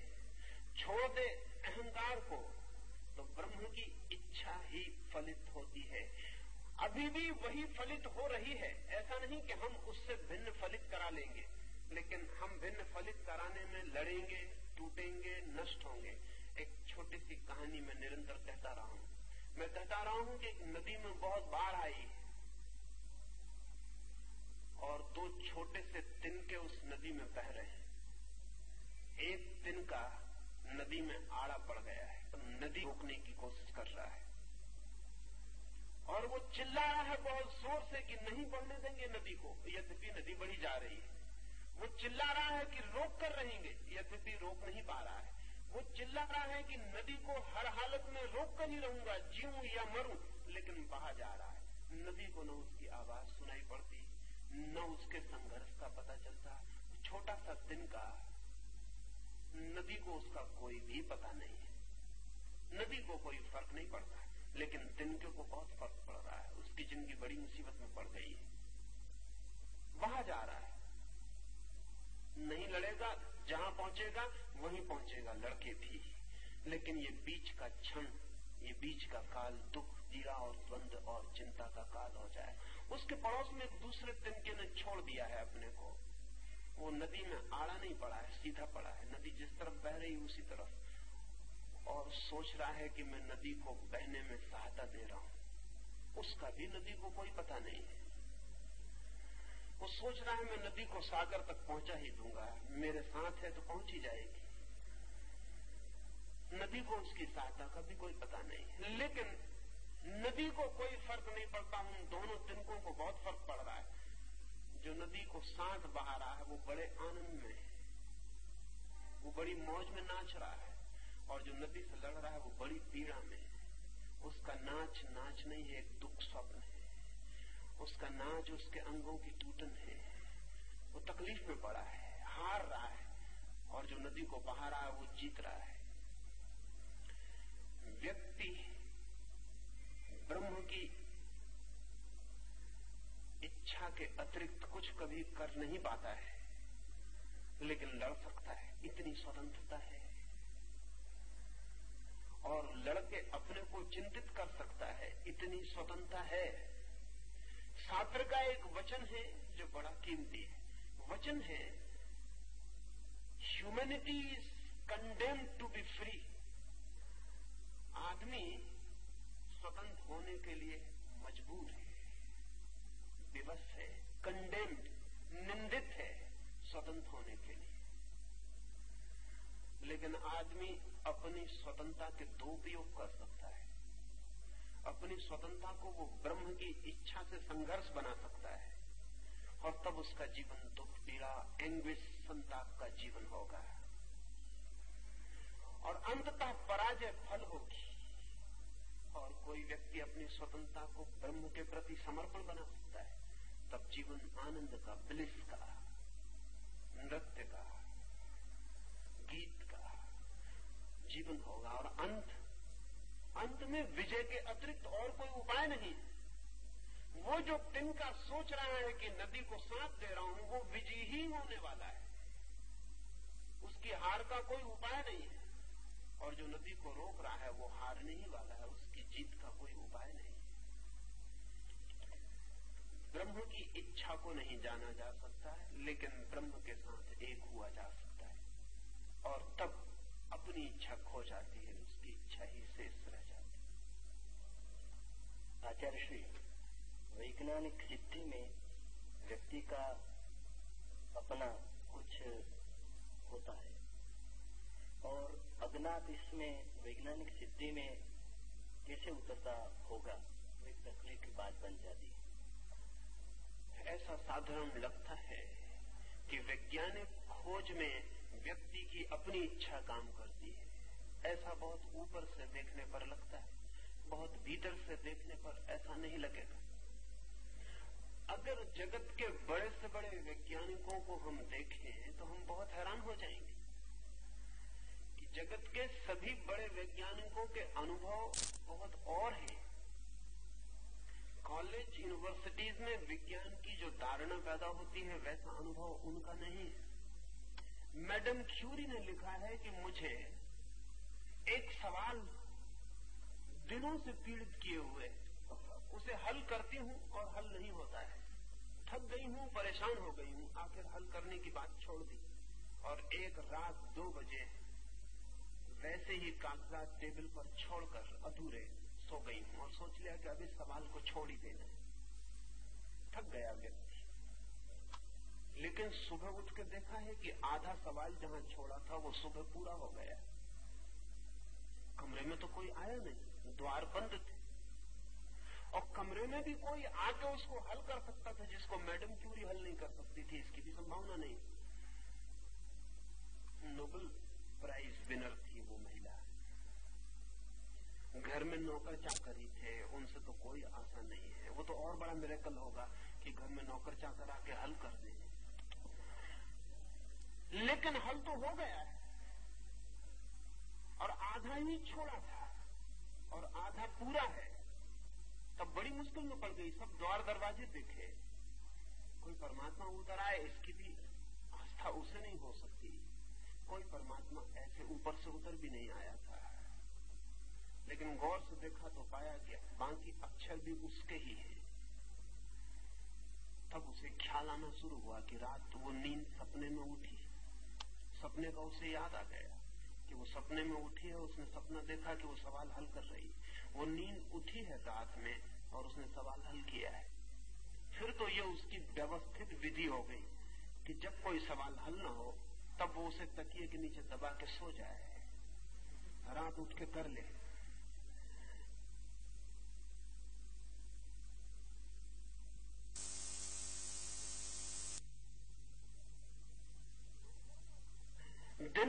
छोड़ दे अहंकार को तो ब्रह्म की इच्छा ही फलित होती है। अभी भी वही फलित हो रही है। ऐसा नहीं कि हम उससे भिन्न फलित करा लेंगे, लेकिन हम भिन्न फलित कराने में लड़ेंगे, टूटेंगे, नष्ट होंगे। छोटी सी कहानी में निरंतर कहता रहा हूँ। मैं कहता रहा हूँ कि एक नदी में बहुत बाढ़ आई और दो छोटे से तिनके उस नदी में बह रहे हैं। एक तिनका नदी में आड़ा पड़ गया है। तो नदी रोकने की कोशिश कर रहा है। और वो चिल्ला रहा है बहुत ज़ोर से कि नहीं बढ़ने देंगे नदी को, यद्यपि नदी बढ़ी जा रही है। वो चिल्ला रहा है कि रोक कर रहेंगे, यद्यपि रोक नहीं पा रहा है। वो चिल्ला रहा है कि नदी को हर हालत में रोक कर ही रहूँगा, जीऊं या मरूं, लेकिन बहा जा रहा है। नदी को न उसकी आवाज़ सुनाई पड़ती, न उसके संघर्ष का पता चलता। छोटा सा दिन का, नदी को उसका कोई भी पता नहीं है। नदी को कोई फ़र्क नहीं पड़ता, लेकिन दिन के को बहुत फ़र्क पड़ रहा है। उसकी ज़िंदगी बड़ी मुसीबत में पड़ गई है। वहाँ जा रहा है। नहीं लड़ेगा, जहाँ पहुंचेगा, वहीं पहुंचेगा। लड़के भी लेकिन ये बीच का क्षण, ये बीच का काल दुख, पीड़ा और द्वंद और चिंता का काल हो जाए। उसके पड़ोस में एक दूसरे तिनके ने छोड़ दिया है अपने को। वो नदी में आड़ा नहीं पड़ा है, सीधा पड़ा है। नदी जिस तरफ़ बह रही उसी तरफ़। और सोच रहा है कि मैं नदी को बहने में सहायता दे रहा हूँ। उसका भी नदी को कोई पता नहीं है। वो सोच रहा है, मैं नदी को सागर तक पहुँचा ही दूँगा। मेरे साथ है तो पहुँच ही जाएगी। नदी को उसकी सहायता का भी कोई पता नहीं लेकिन नदी को कोई फ़र्क नहीं पड़ता। उन दोनों तिनकों को बहुत फ़र्क पड़ रहा है। जो नदी को साथ बहा रहा है, वो बड़े आनंद में है। वो बड़ी मौज में नाच रहा है। और जो नदी से लड़ रहा है, वो बड़ी पीड़ा में है। उसका नाच नाच नहीं है एक दुख स्वप्न उसका नाच उसके अंगों की टूटन है। वो तकलीफ़ में पड़ा है, हार रहा है और जो नदी को बहा रहा है, वो जीत रहा है। व्यक्ति ब्रह्म की इच्छा के अतिरिक्त कुछ कभी कर नहीं पाता है, लेकिन लड़ सकता है, इतनी स्वतंत्रता है। और लड़के अपने को चिंतित कर सकता है, इतनी स्वतंत्रता है। शास्त्र का एक वचन है जो बड़ा कीमती है। वचन है humanity is condemned to be free आदमी स्वतंत्र होने के लिए मजबूर है, विवश है कंडेम्ड निंदित है स्वतंत्र होने के लिए। लेकिन आदमी अपनी स्वतंत्रता के दो उपयोग कर सकता अपनी स्वतंत्रता को वो ब्रह्म की इच्छा से संघर्ष बना सकता है। और तब उसका जीवन दुख, पीड़ा एंग्विश संताप का जीवन होगा। और अंततः पराजय फल होगी। और कोई व्यक्ति अपनी स्वतंत्रता को ब्रह्म के प्रति समर्पण बना सकता है, तब जीवन आनंद का ब्लिस का, नृत्य का, गीत का जीवन होगा। और अंत अंत में विजय के अतिरिक्त और कोई उपाय नहीं। वो जो तिनका सोच रहा है कि नदी को साथ दे रहा हूँ, वो विजय ही होने वाला है। उसकी हार का कोई उपाय नहीं है। और जो नदी को रोक रहा है, वो हारने ही वाला है। उसकी जीत का कोई उपाय नहीं ब्रह्म की इच्छा को नहीं जाना जा सकता है, लेकिन ब्रह्म के साथ एक हुआ जा सकता है। और तब अपनी इच्छा खो जाती है उसकी इच्छा ही शेष रह जाती है आचार्य श्री वैज्ञानिक सिद्धि में व्यक्ति का अपना कुछ होता है। और अज्ञात इसमें, वैज्ञानिक सिद्धि में कैसे उतरता होगा एक तकलीफ़ की बात बन जाती है। ऐसा साधारण लगता है कि वैज्ञानिक खोज में व्यक्ति की अपनी इच्छा काम करती है। ऐसा बहुत ऊपर से देखने पर लगता है। बहुत भीतर से देखने पर ऐसा नहीं लगेगा। अगर जगत के बड़े से बड़े वैज्ञानिकों को हम देखें तो हम बहुत हैरान हो जाएँगे कि जगत के सभी बड़े वैज्ञानिकों के अनुभव बहुत और हैं। कॉलेज, यूनिवर्सिटीज में विज्ञान की जो धारणा पैदा होती है, वैसा अनुभव उनका नहीं है। मैडम क्यूरी ने लिखा है कि मुझे एक सवाल दिनों से पीड़ित किए हुए। उसे हल करती हूँ और हल नहीं होता है। थक गई हूँ, परेशान हो गई हूँ। आखिर हल करने की बात छोड़ दी। और एक रात दो बजे वैसे ही कागजात टेबल पर छोड़कर अधूरे सो गई हूँ और सोच लिया कि अभी सवाल को छोड़ ही देना थक गया व्यक्ति। लेकिन सुबह उठ के देखा है कि आधा सवाल जहाँ छोड़ा था वो सुबह पूरा हो गया। कमरे में तो कोई आया नहीं। द्वार बंद थे। और कमरे में भी कोई आके उसको हल कर सकता था जिसको मैडम क्यूरी हल नहीं कर सकती थी, इसकी भी संभावना नहीं। नोबल प्राइज विनर थी वो महिला। घर में नौकर चाकर थे, उनसे तो कोई आशा नहीं है। वो तो और बड़ा मेरेकल होगा कि घर में नौकर चाकर आके हल कर दे। लेकिन हल तो हो गया है। और आधा ही छोड़ा था। और आधा पूरा है। तब बड़ी मुश्किल में पड़ गई। सब द्वार दरवाजे देखे। कोई परमात्मा उतर आए, इसकी भी आस्था उसे नहीं हो सकती। कोई परमात्मा ऐसे ऊपर से उतर भी नहीं आया था। लेकिन गौर से देखा तो पाया कि बाकी अक्षर भी उसके ही हैं। तब उसे ख्याल आना शुरू हुआ कि रात वो नींद सपने में उठी। सपने का उसे याद आ गया। कि वो सपने में उठी है, उसने सपना देखा कि वो सवाल हल कर रही वो नींद उठी है रात में और उसने सवाल हल किया है। फिर तो ये उसकी व्यवस्थित विधि हो गई कि जब कोई सवाल हल ना हो, तब वो उसे तकिए के नीचे दबा के सो जाए। रात उठ के कर ले।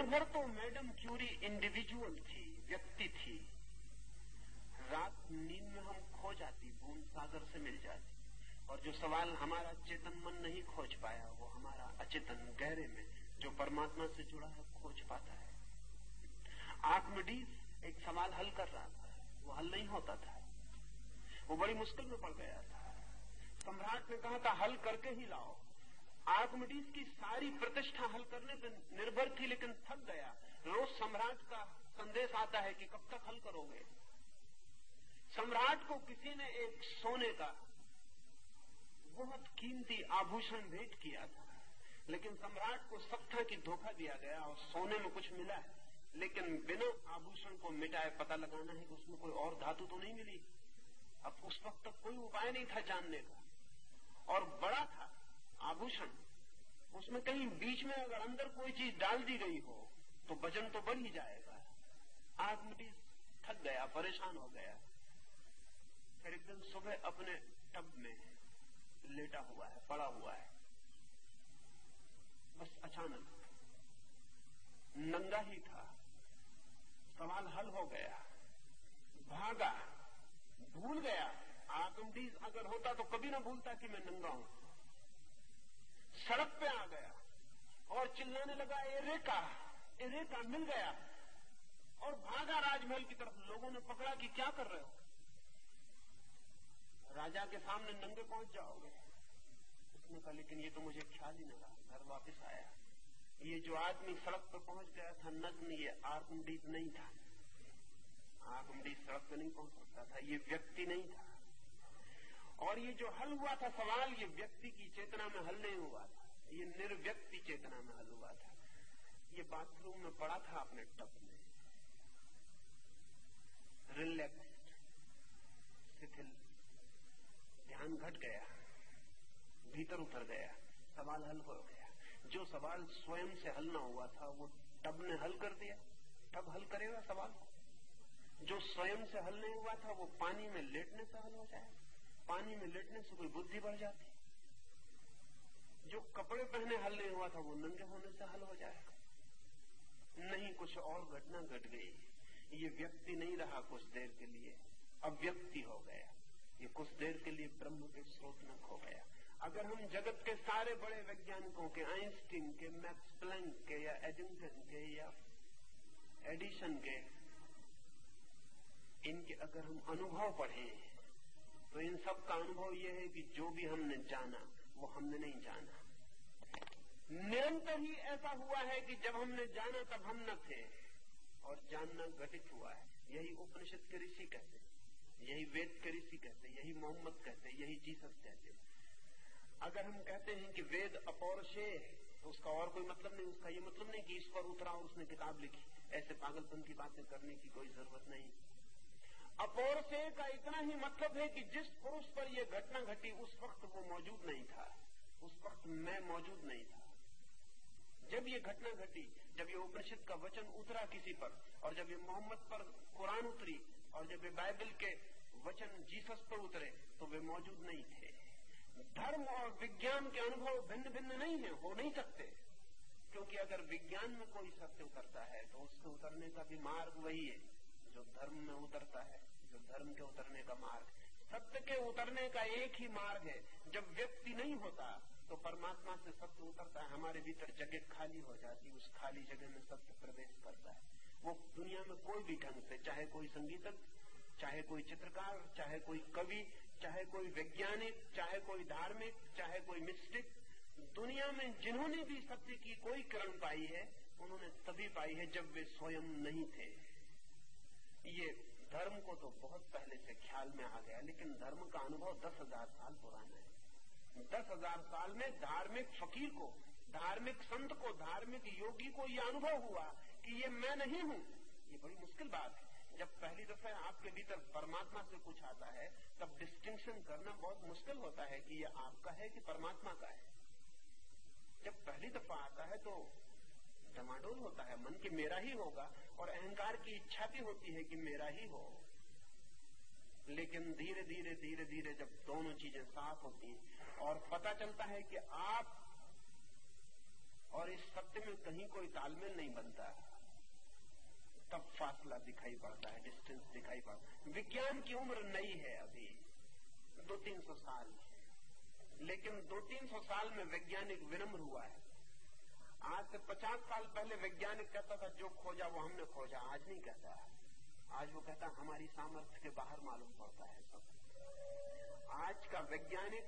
दिन तो मैडम क्यूरी इंडिविजुअल थी, व्यक्ति थी। रात नींद में हम खो जाती बूंद सागर से मिल जाती। और जो सवाल हमारा चेतन मन नहीं खोज पाया, वो हमारा अचेतन गहरे में, जो परमात्मा से जुड़ा है, खोज पाता है। आर्कमिडीज एक सवाल हल कर रहा था, वो हल नहीं होता था। वो बड़ी मुश्किल में पड़ गया था। सम्राट ने कहा था, हल करके ही लाओ। आर्कमिडीज की सारी प्रतिष्ठा हल करने पर निर्भर थी, लेकिन थक गया। रोज सम्राट का संदेश आता है कि कब तक हल करोगे? सम्राट को किसी ने एक सोने का बहुत कीमती आभूषण भेंट किया था, लेकिन सम्राट को सब था कि धोखा दिया गया और सोने में कुछ मिला है। लेकिन बिना आभूषण को मिटाए पता लगाना है कि उसमें कोई और धातु तो नहीं मिली। अब उस वक्त तक कोई उपाय नहीं था जानने का। और बड़ा था आभूषण। उसमें कहीं बीच में अगर अंदर कोई चीज़ डाल दी गई हो तो वज़न तो बढ़ ही जाएगा। आदमी थक गया, परेशान हो गया। फिर एक दिन सुबह अपने टब में लेटा हुआ है, पड़ा हुआ है। बस अचानक नंगा ही था। सवाल हल हो गया। भागा, भूल गया। आकमडीज अगर होता तो कभी ना भूलता कि मैं नंगा हूँ। सड़क पे आ गया और चिल्लाने लगा ए रेखा ए एरेका, मिल गया। और भागा राजमहल की तरफ़। लोगों ने पकड़ा कि क्या कर रहे हो? राजा के सामने नंगे पहुँच जाओगे। उसने कहा, लेकिन ये तो मुझे ख्याल ही रहा। घर वापस आया। ये जो आदमी सड़क पर पहुँच गया था, नग्न, ये आर्कमडीज नहीं था। आर्कमडीज सड़क पर नहीं पहुँच सकता था। ये व्यक्ति नहीं था। और ये जो हल हुआ था सवाल, ये व्यक्ति की चेतना में हल नहीं हुआ था। ये निर्व्यक्ति चेतना में हल हुआ था। ये बाथरूम में पड़ा था अपने टप में। रिलैक्स्ड, शिथिल। ध्यान घट गया। भीतर उतर गया। सवाल हल हो गया। जो सवाल स्वयं से हल ना हुआ था, वो टब ने हल कर दिया। टब हल करेगा सवाल? को जो स्वयं से हल नहीं हुआ था, वो पानी में लेटने से हल हो जाए पानी में लेटने से कोई बुद्धि बढ़ जाती जो कपड़े पहने हल नहीं हुआ था, वो नंगे होने से हल हो जाएगा। नहीं, कुछ और घटना घट गट गई। ये व्यक्ति नहीं रहा कुछ देर के लिए। अव्यक्ति हो गया। ये कुछ देर के लिए ब्रह्म के स्रोत में खो गया। अगर हम जगत के सारे बड़े वैज्ञानिकों के, आइंस्टीन के, मैक्स प्लैंक के, या एडिंगटन के, या एडिशन के, इनके अगर हम अनुभव पढ़ें तो इन सब का अनुभव यह है कि जो भी हमने जाना, वो हमने नहीं जाना। निरंतर ही ऐसा हुआ है कि जब हमने जाना, तब हम न थे, और जानना घटित हुआ है। यही उपनिषद के ऋषि कहते यही वेद के ऋषि कहते यही मोहम्मद कहते यही जीसस कहते अगर हम कहते हैं कि वेद अपौरशे तो उसका और कोई मतलब नहीं, उसका ये मतलब नहीं कि ईश्वर उतरा और उसने किताब लिखी। ऐसे पागलपन की बातें करने की कोई ज़रूरत नहीं। अपौरशे का इतना ही मतलब है कि जिस पुरुष पर यह घटना घटी, उस वक्त वो मौजूद नहीं था। उस वक्त मैं मौजूद नहीं था। जब ये घटना घटी, जब ये उपनिषद का वचन उतरा किसी पर, और जब ये मोहम्मद पर कुरान उतरी, और जब ये बाइबल के वचन जीसस पर उतरे तो वे मौजूद नहीं थे। धर्म और विज्ञान के अनुभव भिन्न भिन्न नहीं है, हो नहीं सकते। क्योंकि अगर विज्ञान में कोई सत्य उतरता है तो उसके उतरने का भी मार्ग वही है। जो धर्म में उतरता है, जो धर्म के उतरने का मार्ग सत्य के उतरने का एक ही मार्ग है। जब व्यक्ति नहीं होता तो परमात्मा से सत्य उतरता है। हमारे भीतर जगह खाली हो जाती उस खाली जगह में सत्य प्रवेश करता है। वो दुनिया में कोई भी ढंग से, चाहे कोई संगीतक, चाहे कोई चित्रकार, चाहे कोई कवि, चाहे कोई वैज्ञानिक, चाहे कोई धार्मिक, चाहे कोई मिस्टिक, दुनिया में जिन्होंने भी सत्य की कोई किरण पाई है, उन्होंने तभी पाई है जब वे स्वयं नहीं थे। ये धर्म को तो बहुत पहले से ख्याल में आ गया, लेकिन धर्म का अनुभव दस हज़ार साल पुराना है। दस हज़ार साल में धार्मिक फकीर को, धार्मिक संत को, धार्मिक योगी को यह अनुभव हुआ कि ये मैं नहीं हूँ। ये बड़ी मुश्किल बात है। जब पहली दफे आपके भीतर परमात्मा से कुछ आता है, तब डिस्टिंक्शन करना बहुत मुश्किल होता है कि ये आपका है कि परमात्मा का है। जब पहली दफ़ा आता है तो डमाडोल होता है। मन की मेरा ही होगा और अहंकार की इच्छा भी होती है कि मेरा ही हो। लेकिन धीरे धीरे धीरे धीरे जब दोनों चीज़ें साफ़ होती हैं और पता चलता है कि आप और इस सत्य में कहीं कोई तालमेल नहीं बनता, तब फासला दिखाई पड़ता है डिस्टेंस दिखाई पड़ता है। विज्ञान की उम्र नई है अभी, दो तीन सौ साल। लेकिन दो तीन सौ साल में वैज्ञानिक विनम्र हुआ है। आज से पचास साल पहले वैज्ञानिक कहता था, जो खोजा वो हमने खोजा। आज नहीं कहता आज वो कहता हमारी सामर्थ्य के बाहर मालूम पड़ता है सब। आज का वैज्ञानिक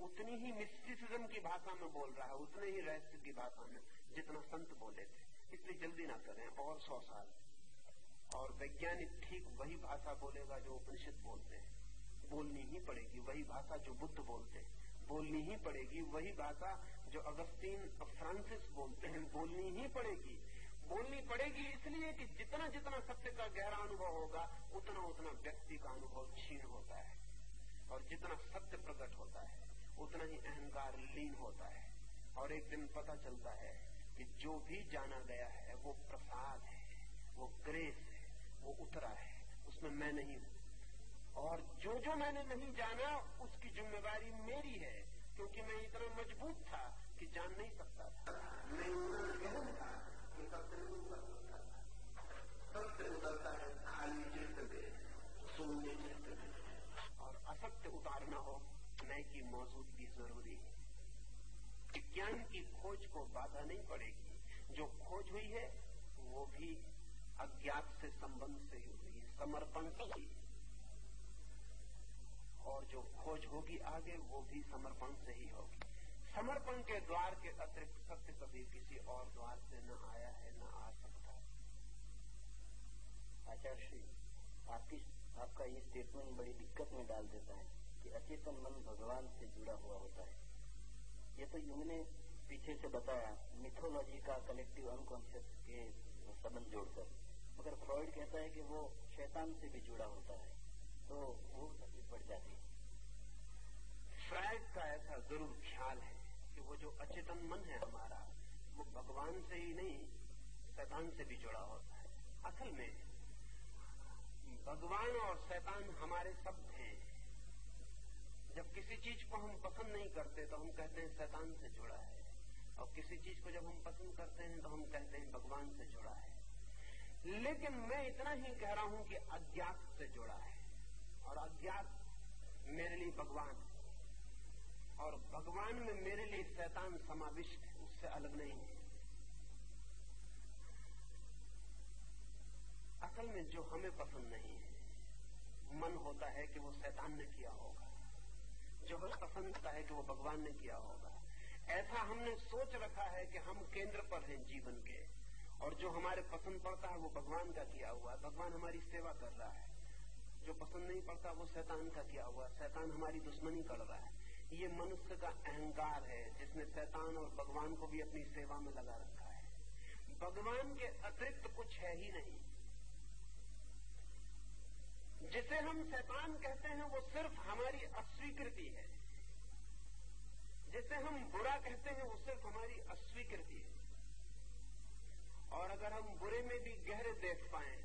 उतनी ही मिस्टिसिज्म की भाषा में बोल रहा है, उतने ही रहस्य की भाषा में, जितना संत बोले थे। इसलिए जल्दी ना करें, और सौ साल। और वैज्ञानिक ठीक वही भाषा बोलेगा जो उपनिषद बोलते हैं। बोलनी ही पड़ेगी, वही भाषा जो बुद्ध बोलते हैं। बोलनी ही पड़ेगी, वही भाषा जो अगस्तीन फ्रांसिस बोलते हैं बोलनी ही पड़ेगी। बोलनी पड़ेगी इसलिए कि जितना जितना सत्य का गहरा अनुभव होगा, उतना उतना व्यक्ति का अनुभव छीन होता है। और जितना सत्य प्रकट होता है, उतना ही अहंकार लीन होता है। और एक दिन पता चलता है कि जो भी जाना गया है, वो प्रसाद है, वो ग्रेस है, वो उतरा है। उसमें मैं नहीं हूँ। और जो जो मैंने नहीं जाना, उसकी जिम्मेवारी मेरी है, क्योंकि मैं इतना मज़बूत था जान नहीं सकता था। मैं इतना गहन था कि सबसे सकता उतरता है। खाली चित्त में शून्य चित्त में और असत्य उतारना हो, मैं की मौजूदगी ज़रूरी है। विज्ञान की खोज को बाधा नहीं पड़ेगी। जो खोज हुई है, वो भी अज्ञात से संबंध से ही हुई, समर्पण से ही। और जो खोज होगी आगे, वो भी समर्पण से ही होगी। समर्पण के द्वार के अतिरिक्त सत्य कभी किसी और द्वार से न आया है, न आ सकता है। आचार्य श्री आपकी, आपका ये स्टेटमेंट बड़ी दिक्कत में डाल देता है कि अचेतन मन भगवान से जुड़ा हुआ होता है। ये तो युग ने पीछे से बताया मिथोलॉजी का कलेक्टिव अनकॉन्शियस के संबंध जोड़कर। मगर फ्रॉइड कहता है कि वो शैतान से भी जुड़ा होता है तो वो पड़ जाती है। फ्राइड का ऐसा ज़रूर ख्याल है। कि वो जो अचेतन मन है हमारा, वो भगवान से ही नहीं, शैतान से भी जुड़ा होता है। असल में, भगवान और शैतान हमारे शब्द हैं। जब किसी चीज़ को हम पसंद नहीं करते तो हम कहते हैं शैतान से जुड़ा है। और किसी चीज़ को जब हम पसंद करते हैं तो हम कहते हैं भगवान से जुड़ा है। लेकिन मैं इतना ही कह रहा हूँ कि अज्ञात से जुड़ा है। और अज्ञात मेरे लिए भगवान और भगवान में मेरे लिए शैतान समाविष्ट है, उससे अलग नहीं। है असल में जो हमें पसंद नहीं है, मन होता है कि वो शैतान ने किया होगा। जो हमें पसंद होता है कि वो भगवान ने किया होगा। ऐसा हमने सोच रखा है कि हम केंद्र पर हैं जीवन के, और जो हमारे पसंद पड़ता है वो भगवान का किया हुआ है। भगवान हमारी सेवा कर रहा है। जो पसंद नहीं पड़ता वो शैतान का किया हुआ है। शैतान हमारी दुश्मनी कर रहा है। ये मनुष्य का अहंकार है, जिसने शैतान और भगवान को भी अपनी सेवा में लगा रखा है। भगवान के अतिरिक्त कुछ है ही नहीं। जिसे हम शैतान कहते हैं, वो सिर्फ़ हमारी अस्वीकृति है। जिसे हम बुरा कहते हैं, वो सिर्फ़ हमारी अस्वीकृति है। और अगर हम बुरे में भी गहरे देख पाए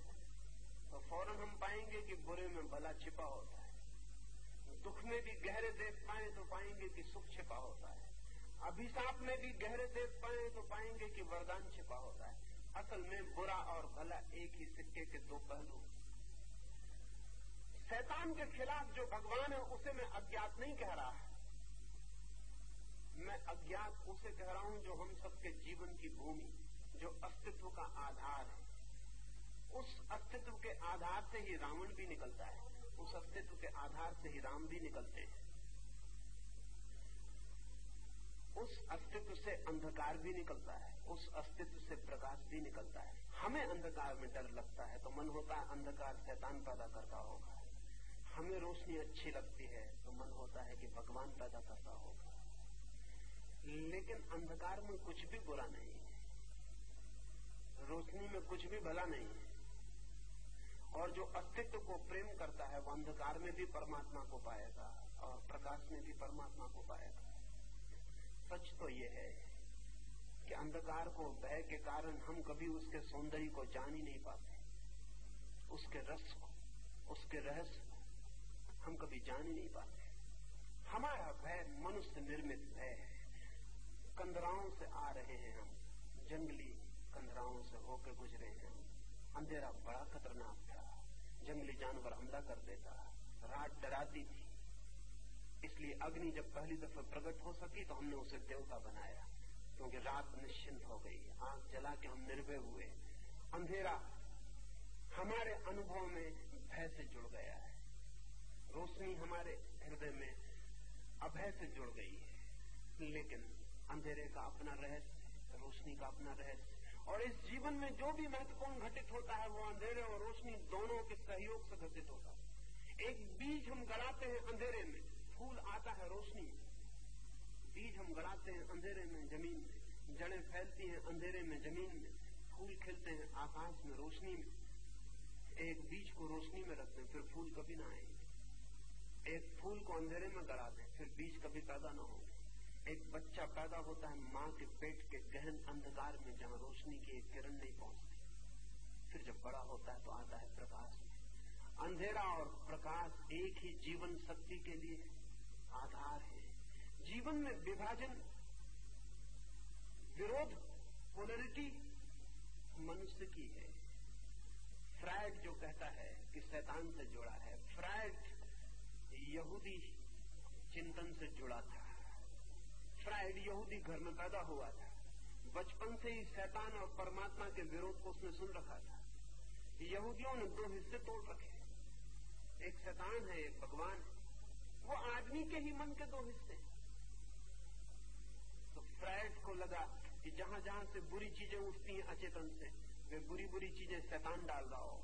तो फ़ौरन हम पाएँगे कि बुरे में भला छिपा होता है। दुख में भी गहरे देख पाए तो पाएँगे कि सुख छिपा होता है। अभिशाप में भी गहरे देख पाए तो पाएँगे कि वरदान छिपा होता है। असल में बुरा और भला एक ही सिक्के के दो पहलू। शैतान के खिलाफ जो भगवान है, उसे मैं अज्ञात नहीं कह रहा है। मैं अज्ञात उसे कह रहा हूँ जो हम सबके जीवन की भूमि, जो अस्तित्व का आधार है। उस अस्तित्व के आधार से ही रावण भी निकलता है। उस अस्तित्व के आधार से ही राम भी निकलते हैं। उस अस्तित्व से अंधकार भी निकलता है, उस अस्तित्व से प्रकाश भी निकलता है। हमें अंधकार में डर लगता है तो मन होता है अंधकार शैतान पैदा करता होगा। हमें रोशनी अच्छी लगती है तो मन होता है कि भगवान पैदा करता होगा। लेकिन अंधकार में कुछ भी बुरा नहीं है। रोशनी में कुछ भी भला नहीं है। अस्तित्व को प्रेम करता है, वो अंधकार में भी परमात्मा को पाएगा और प्रकाश में भी परमात्मा को पाएगा। सच तो ये है कि अंधकार को भय के कारण हम कभी उसके सौंदर्य को जान ही नहीं पाते। उसके रस को, उसके रहस्य को हम कभी जान ही नहीं पाते। हमारा भय मनुष्य निर्मित भय है। कंदराओं से आ रहे हैं हम, जंगली कंदराओं से होकर गुजरे हैं अंधेरा बड़ा खतरनाक जंगली जानवर हमला कर देता। रात डराती थी। इसलिए अग्नि जब पहली दफ़ा प्रकट हो सकी तो हमने उसे देवता बनाया, क्योंकि रात निश्चिंत हो गई। आँख जला के हम निर्भय हुए। अंधेरा हमारे अनुभव में भय से जुड़ गया है। रोशनी हमारे हृदय में अभय से जुड़ गई है। लेकिन अंधेरे का अपना रहस्य, रोशनी का अपना रहस्य और इस जीवन में जो भी महत्वपूर्ण घटित होता है, वो अंधेरे और रोशनी दोनों के सहयोग से घटित होता है। एक बीज हम गड़ाते हैं अंधेरे में, फूल आता है रोशनी में। बीज हम गड़ाते हैं अंधेरे में, ज़मीन में। जड़ें फैलती हैं अंधेरे में, ज़मीन में। फूल खिलते हैं आकाश में, रोशनी में। एक बीज को रोशनी में रखते हैं, फिर फूल कभी ना आएँगे। एक फूल को अंधेरे में गड़ा दें फिर बीज कभी पैदा ना होंगे। एक बच्चा पैदा होता है, माँ के पेट के गहन अंधकार में जहाँ रोशनी की एक किरण नहीं पहुँचती। फिर जब बड़ा होता है तो आता है प्रकाश। अंधेरा और प्रकाश एक ही जीवन शक्ति के लिए आधार है। जीवन में विभाजन, विरोध पोलरिटी मनुष्य की है। फ्रायड जो कहता है कि शैतान से जुड़ा है। फ्रायड यहूदी चिंतन से जुड़ा था। फ्राइड यहूदी घर में पैदा हुआ था। बचपन से ही शैतान और परमात्मा के विरोध को उसने सुन रखा था यहूदियों ने दो हिस्से तोड़ रखे एक शैतान है, एक भगवान है। वो आदमी के ही मन के दो हिस्से तो फ्राइड को लगा कि जहाँ जहाँ से बुरी चीज़ें उठती हैं अचेतन से, वे बुरी बुरी चीज़ें शैतान डाल रहा हो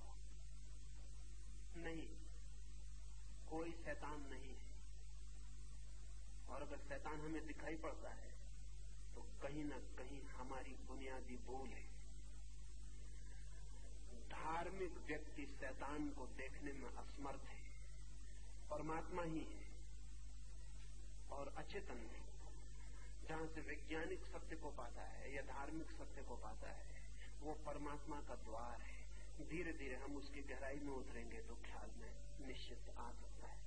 नहीं, कोई शैतान नहीं है। और अगर शैतान हमें दिखाई पड़ता है तो कहीं न कहीं हमारी बुनियादी भूल है। धार्मिक व्यक्ति शैतान को देखने में असमर्थ है, परमात्मा ही है, और अचेतन है जहाँ से वैज्ञानिक सत्य को पाता है या धार्मिक सत्य को पाता है, वो परमात्मा का द्वार है। धीरे धीरे हम उसकी गहराई में उतरेंगे तो ख्याल में निश्चित आ सकता है।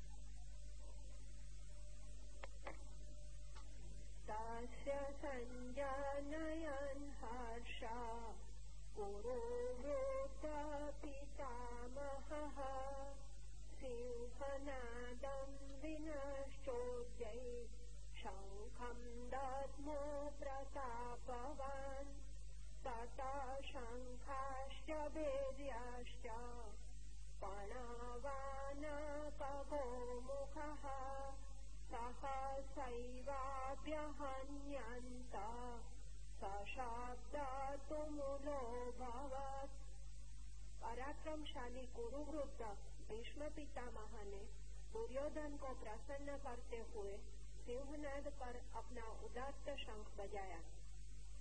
तस्य सञ्जानयन् हर्षा पुरोवृता पितामहः सिंहनादम् विनश्चोद्यै शङ्खम् दद्मो प्रतापवान् तथा शङ्खाश्च वेद्याश्च पणवानकगोमुखः सहसैवाभ्यहन्यन्त सशाब्दातुमुलोऽभवत् पराक्रमशाली कुरुवृत्त भीष्म पितामह ने दुर्योधन को प्रसन्न करते हुए सिंहनाद पर अपना उदात्त शंख बजाया